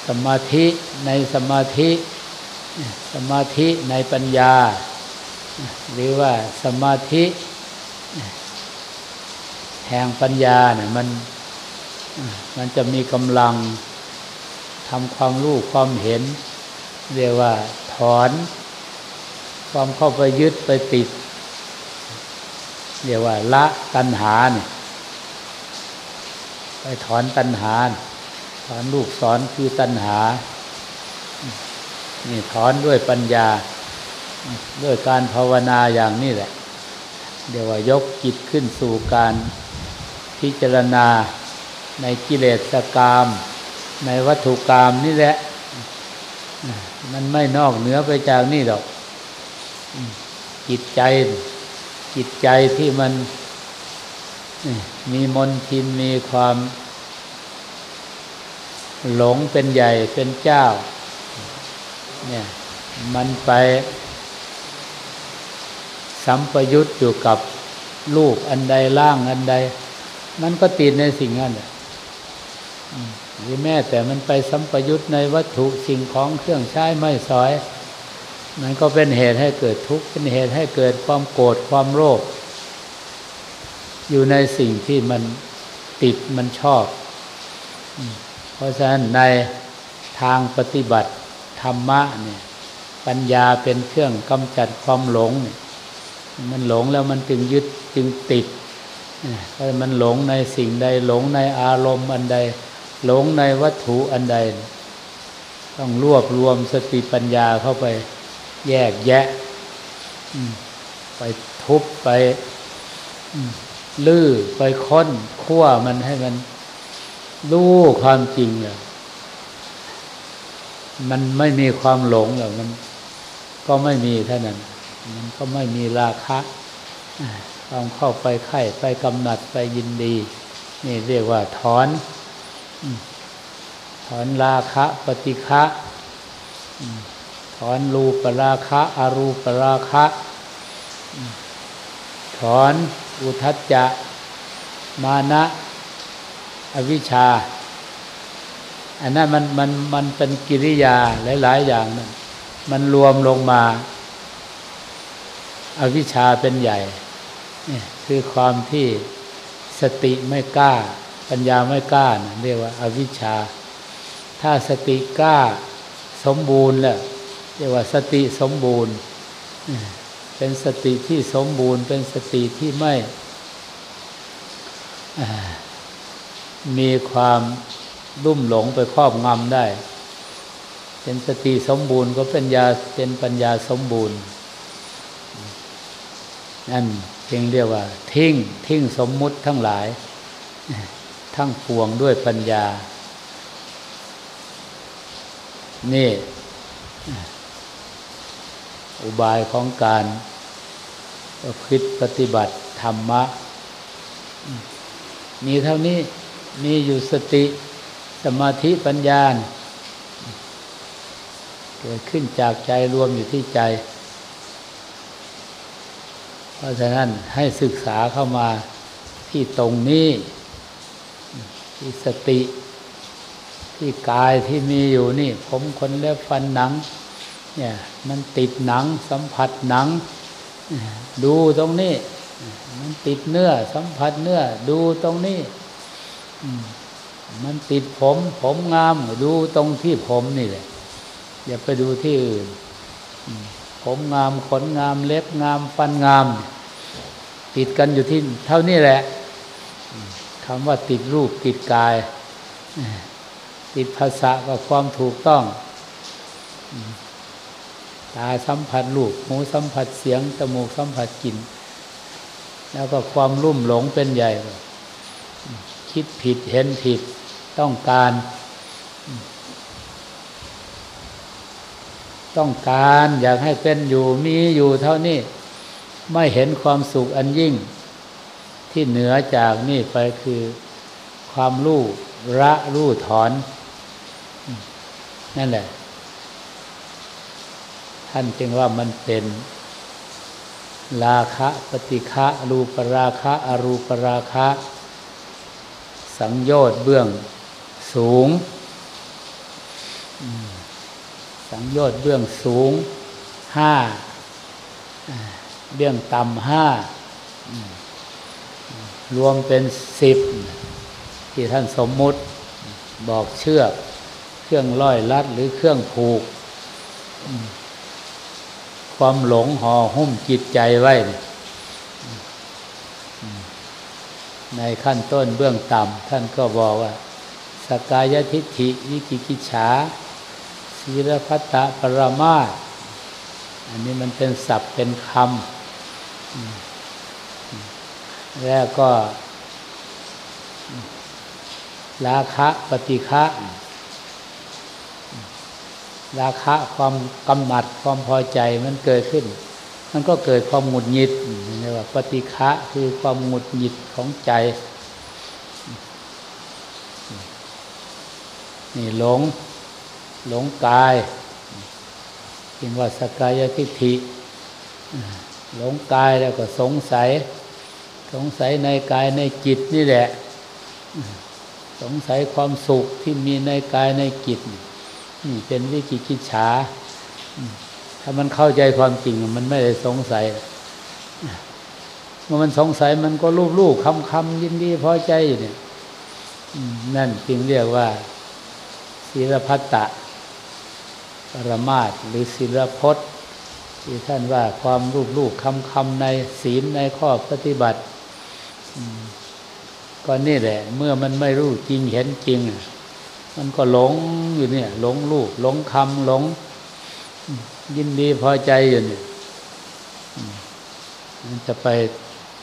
สมาธิในสมาธิ สมาธิในปัญญา หรือว่าสมาธิแห่งปัญญาเนี่ยมันมันจะมีกำลังทำความรู้ความเห็น เรียกว่าถอน ความเข้าไปยึดไปติด เรียกว่าละตัณหาเนี่ยไปถอนตัณหาน ถอนลูกสอนคือตัณหา นี่ถอนด้วยปัญญา ด้วยการภาวนาอย่างนี้แหละ เดี๋ยวว่ายกจิตขึ้นสู่การพิจารณาในกิเลสกรรมในวัตถุกรรมนี่แหละ มันไม่นอกเหนือไปจากนี่หรอก จิตใจ จิตใจที่มันมีมนทินมีความ หลงเป็นใหญ่เป็นเจ้า เนี่ยมันไปสัมปยุตอยู่กับลูกอันใดล่างอันใด มันก็ติดในสิ่งนั้นหรือแม้แต่มันไปสัมปยุตในวัตถุสิ่งของเครื่องใช้ไม่สอย มันก็เป็นเหตุให้เกิดทุกข์เป็นเหตุให้เกิดความโกรธความโลภอยู่ในสิ่งที่มันติดมันชอบ ราะฉะนั้นในทางปฏิบัติธรรมะเนี่ยปัญญาเป็นเครื่องกำจัดความหลง มันหลงแล้วมันจึงยึดจึงติดเพราะมันหลงในสิ่งใดหลงในอารมณ์อันใด หลงในวัตถุอันใด ต้องรวบรวมสติปัญญาเข้าไปแยกแยะ ไปทุบไปลื้อไปค้นขั้วมันให้มัน รู้ความจริงเลยมันไม่มีความหลงหรอกมัน ก็ไม่มีเท่านั้น มันก็ไม่มีราคะความเข้าไปไข่ไปกำหนัดไปยินดี นี่เรียกว่าถอนถอนราคะปฏิฆะถอนรูปราคะอารูปราคะถอนอุทัจจะมานะ อวิชชา อันนั้นมันมันมันเป็นกิริยาหลาย ๆ อย่างนะมันรวมลงมาอาวิชชาเป็นใหญ่นี่คือความที่สติไม่กล้า ปัญญาไม่กล้านะเรียกว่าอาวิชชา ถ้าสติกล้าสมบูรณ์แล้วเรียกว่าสติสมบูรณ์ เป็นสติที่สมบูรณ์ เป็นสติที่ไม่ มีความรุ่มหลงไปครอบงำได้ เป็นสติสมบูรณ์ก็เป็นญาเป็นปัญญาสมบูรณ์ นั่นเพียงเรียกว่า ทิ้งทิ้งสมมุติทั้งหลาย ทั้งปวงด้วยปัญญา นี่ อุบายของการคิดปฏิบัติธรรมะ มีเท่านี้ มีอยู่สติสมาธิปัญญาเกิดขึ้นจากใจรวมอยู่ที่ใจ เพราะฉะนั้นให้ศึกษาเข้ามาที่ตรงนี้ ที่สติ ที่กายที่มีอยู่นี่ ผมคนเล็บฟันหนัง เนี่ยมันติดหนังสัมผัสหนัง ดูตรงนี้ มันติดเนื้อสัมผัสเนื้อ ดูตรงนี้ มันติดผมผมงามดูตรงที่ผมนี่แหละ อย่าไปดูที่อื่น ผมงามขนงามเล็บงามฟันงาม ติดกันอยู่ที่เท่านี้แหละคำว่าติดรูปติดกาย ติดภาษากับความถูกต้อง ตาสัมผัสรูปหูสัมผัสเสียงจมูกสัมผัสกลิ่นแล้วก็ความรุ่มหลงเป็นใหญ่ คิดผิดเห็นผิดต้องการ ต้องการอยากให้เป็นอยู่มีอยู่เท่านี้ ไม่เห็นความสุขอันยิ่ง ที่เหนือจากนี่ไปคือความรู้ระรู้ถอน นั่นแหละ ท่านจึงว่ามันเป็นราคะปฏิฆะรูปราคะ อรูปราคะ สังโยชน์เบื้องสูง สังโยชน์เบื้องสูงห้าเบื้องต่ำห้ารวมเป็นสิบที่ท่านสมมุติบอกเชือก เครื่องร้อยลัดหรือเครื่องผูก ความหลงห่อหุ้มจิตใจไว้ ในขั้นต้นเบื้องต่ำท่านก็บอกว่า สกายทิฏฐิวิกิกิจฉาศีรพัตตปรมาอันนี้มันเป็นศัพท์เป็นคำแล้วก็ราคะปฏิฆะราคะความกำหนัดความพอใจมันเกิดขึ้น มันก็เกิดความหงุดหงิดเรียกว่าปฏิฆะคือความหงุดหงิดของใจ นี่หลงหลงกายจึงว่าสกายทิฏฐิหลงกายแล้วก็สงสัย สงสัยในกายในจิตนี่แหละ สงสัยความสุขที่มีในกายในจิตนี่เป็นวิกิกิจฉา ถ้ามันเข้าใจความจริงมันไม่ได้สงสัยเมื่อมันสงสัยมันก็รูปลูกคำคำยินดีพอใจเนี่ยนั่นจึงเรียกว่าศีลพัตตะปรมาตหรือศีลพจน์ที่ท่านว่าความรูปลูกคำคำในศีลในข้อปฏิบัติก็นี่แหละ เมื่อมันไม่รู้จริงเห็นจริง มันก็หลงอยู่เนี่ย หลงลูกหลงคำหลง ยินดีพอใจอยู่นี่มันจะไป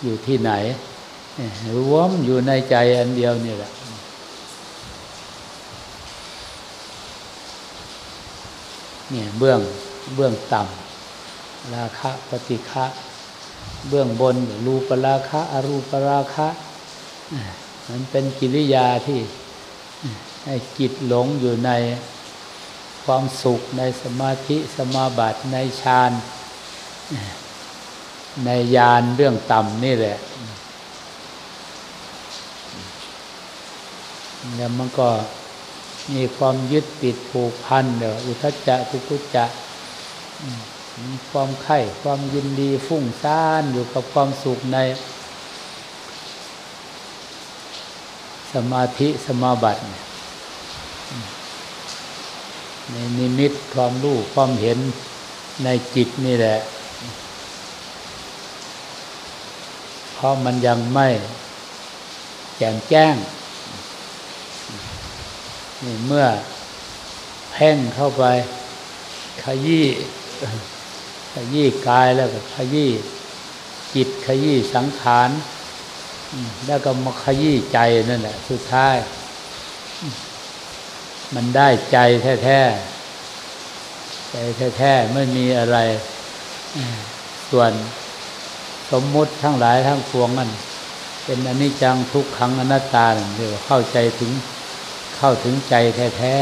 อยู่ที่ไหนรวมอยู่ในใจอันเดียวนี่แหละเนี่ยเบื้องเบื้องต่ำราคะปฏิฆะเบื้องบนรูปราคะอรูปราคะมันเป็นกิริยาที่ให้จิตหลงอยู่ใน ความสุขในสมาธิสมาบัติในฌานในยานเรื่องต่ำนี่แหละแล้วมันก็มีความยึดติดผูกพันเดี๋ยวอุทจจะกุกุจจะความไข่ความยินดีฟุ้งซ่านอยู่กับความสุขใน สมาธิสมาบัติ ในนิมิตความรู้ความเห็นในจิตนี่แหละ เพราะมันยังไม่แจ่มแจ้งนี่เมื่อแพ่งเข้าไป ขยี้ขยี้กายแล้วก็ขยี้จิตขยี้สังขาร แล้วก็มาขยี้ใจนั่นแหละ สุดท้าย มันได้ใจแท้ๆ ใจแท้ๆ ไม่มีอะไร ส่วนสมมุติทั้งหลายทั้งปวงมัน เป็นอนิจจังทุกขังอนัตตาเรียวเข้าใจถึงเข้าถึงใจแท้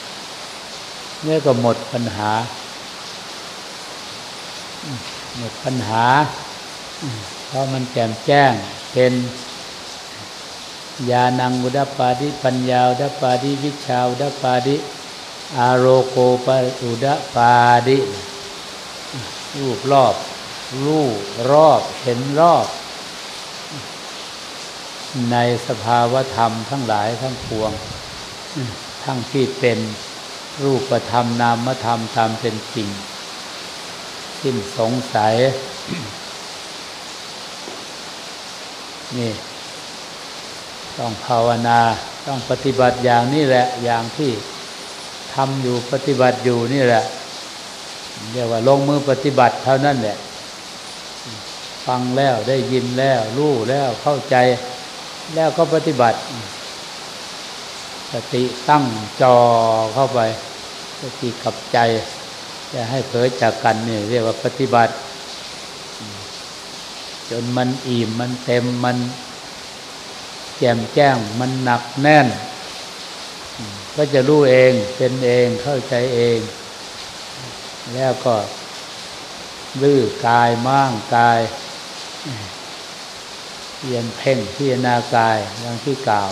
ๆเนี่ยก็หมดปัญหา หมดปัญหา เพราะมันแจ่มแจ้งเป็น ญาณังอุดปาดิปัญญาอุดปาดิวิชาอุดปาดิอารโกปอุดปาดิรูปรอบรูปรอบเห็นรอบ ในสภาวธรรมทั้งหลายทั้งปวง ทั้งที่เป็นรูปธรรมนามธรรมตามเป็นจริง สิ้นสงสัย นี่ ต้องภาวนาต้องปฏิบัติอย่างนี้แหละ อย่างที่ทำอยู่ปฏิบัติอยู่นี่แหละเรียกว่าลงมือปฏิบัติเท่านั้นแหละ ฟังแล้วได้ยินแล้วรู้แล้วเข้าใจแล้วก็ปฏิบัติ สติตั้งจอเข้าไปสติกับใจจะให้เผยจากกันนี่เรียกว่าปฏิบัติ จนมันอิ่มมันเต็มมัน แจ่มแจ้ง มันหนักแน่น ก็จะรู้เองเป็นเองเข้าใจเอง แล้วก็ลื้อกายม่างกายเรียนเพ่งพิจารณากายอย่างที่กล่าว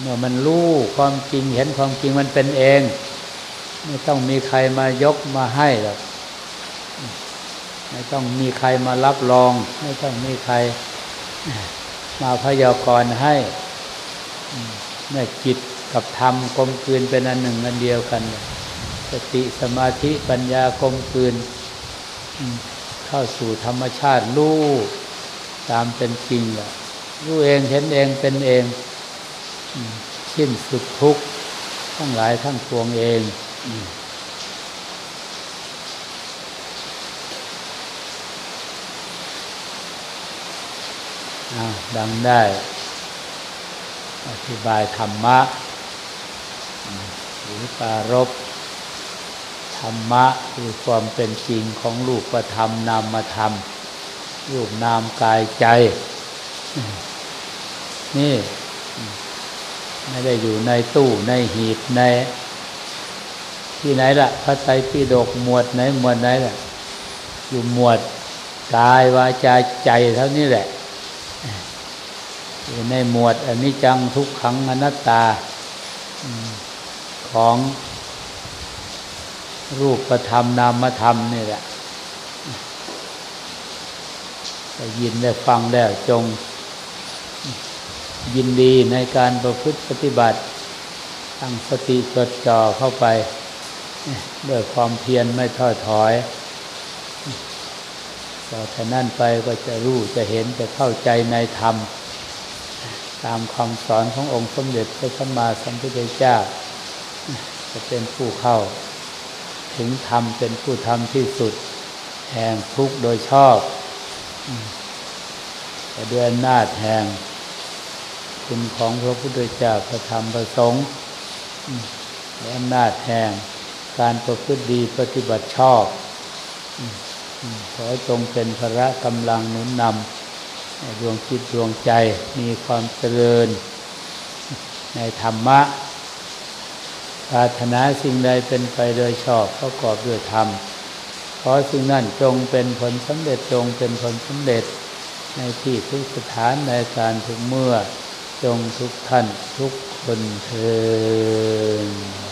เมื่อมันรู้ความจริงเห็นความจริงมันเป็นเอง ไม่ต้องมีใครมายกมาให้หรอกไม่ต้องมีใครมารับรอง ไม่ต้องมีใคร มาพยากรณ์ให้เมื่อจิตกับธรรมกลมกลืนเป็นอันหนึ่งอันเดียวกัน สติสมาธิปัญญากลมกลืน เข้าสู่ธรรมชาติรู้ตามเป็นจริงแหละรู้เองเห็นเองเป็นเองสิ้นสุดทุกข์ทั้งหลายทั้งปวงเอง ดังได้ อธิบายธรรมะ หรือปารบธรรมะคือความเป็นจริงของรูปธรรมนามธรรม รูปนามกายใจ นี่ ไม่ได้อยู่ในตู้ในหีบใน ที่ไหนล่ะ พระไตรปิฎกหมวดไหนหมวดไหนล่ะ อยู่หมวดกายวาจาใจเท่านี้แหละ อยู่ในหมวดอนิจจังทุกขังอนัตตาของรูปธรรมนามธรรมนี่แหละได้ยินได้ฟังแล้วจง ยินดีในการประพฤติปฏิบัติตั้งสติจดจ่อเข้าไปด้วยความเพียรไม่ท้อถอยต่อจากนั้นไปก็จะรู้จะเห็นจะเข้าใจในธรรม ตามคำสอนขององค์สมเด็จพระสัมมาสัมพุทธเจ้า จะเป็นผู้เข้า ถึงธรรมเป็นผู้ธรรมที่สุด แห่งทุกโดยชอบแต่ด้วยอำนาจแห่งคุณของพระพุทธเจ้าพระธรรมพระสงฆ์และอำนาจแห่งการประพฤติดีปฏิบัติชอบขอจงเป็นพระกำลังหนุนนำ ดวงจิตดวงใจมีความเจริญ ในธรรมะปรารถนาสิ่งใดเป็นไปโดยชอบประกอบด้วยธรรม ขอสิ่งนั้นจงเป็นผลสำเร็จจงเป็นผลสำเร็จ ในที่ทุกสถานในการทุกเมื่อจงทุกท่านทุกคนเทอ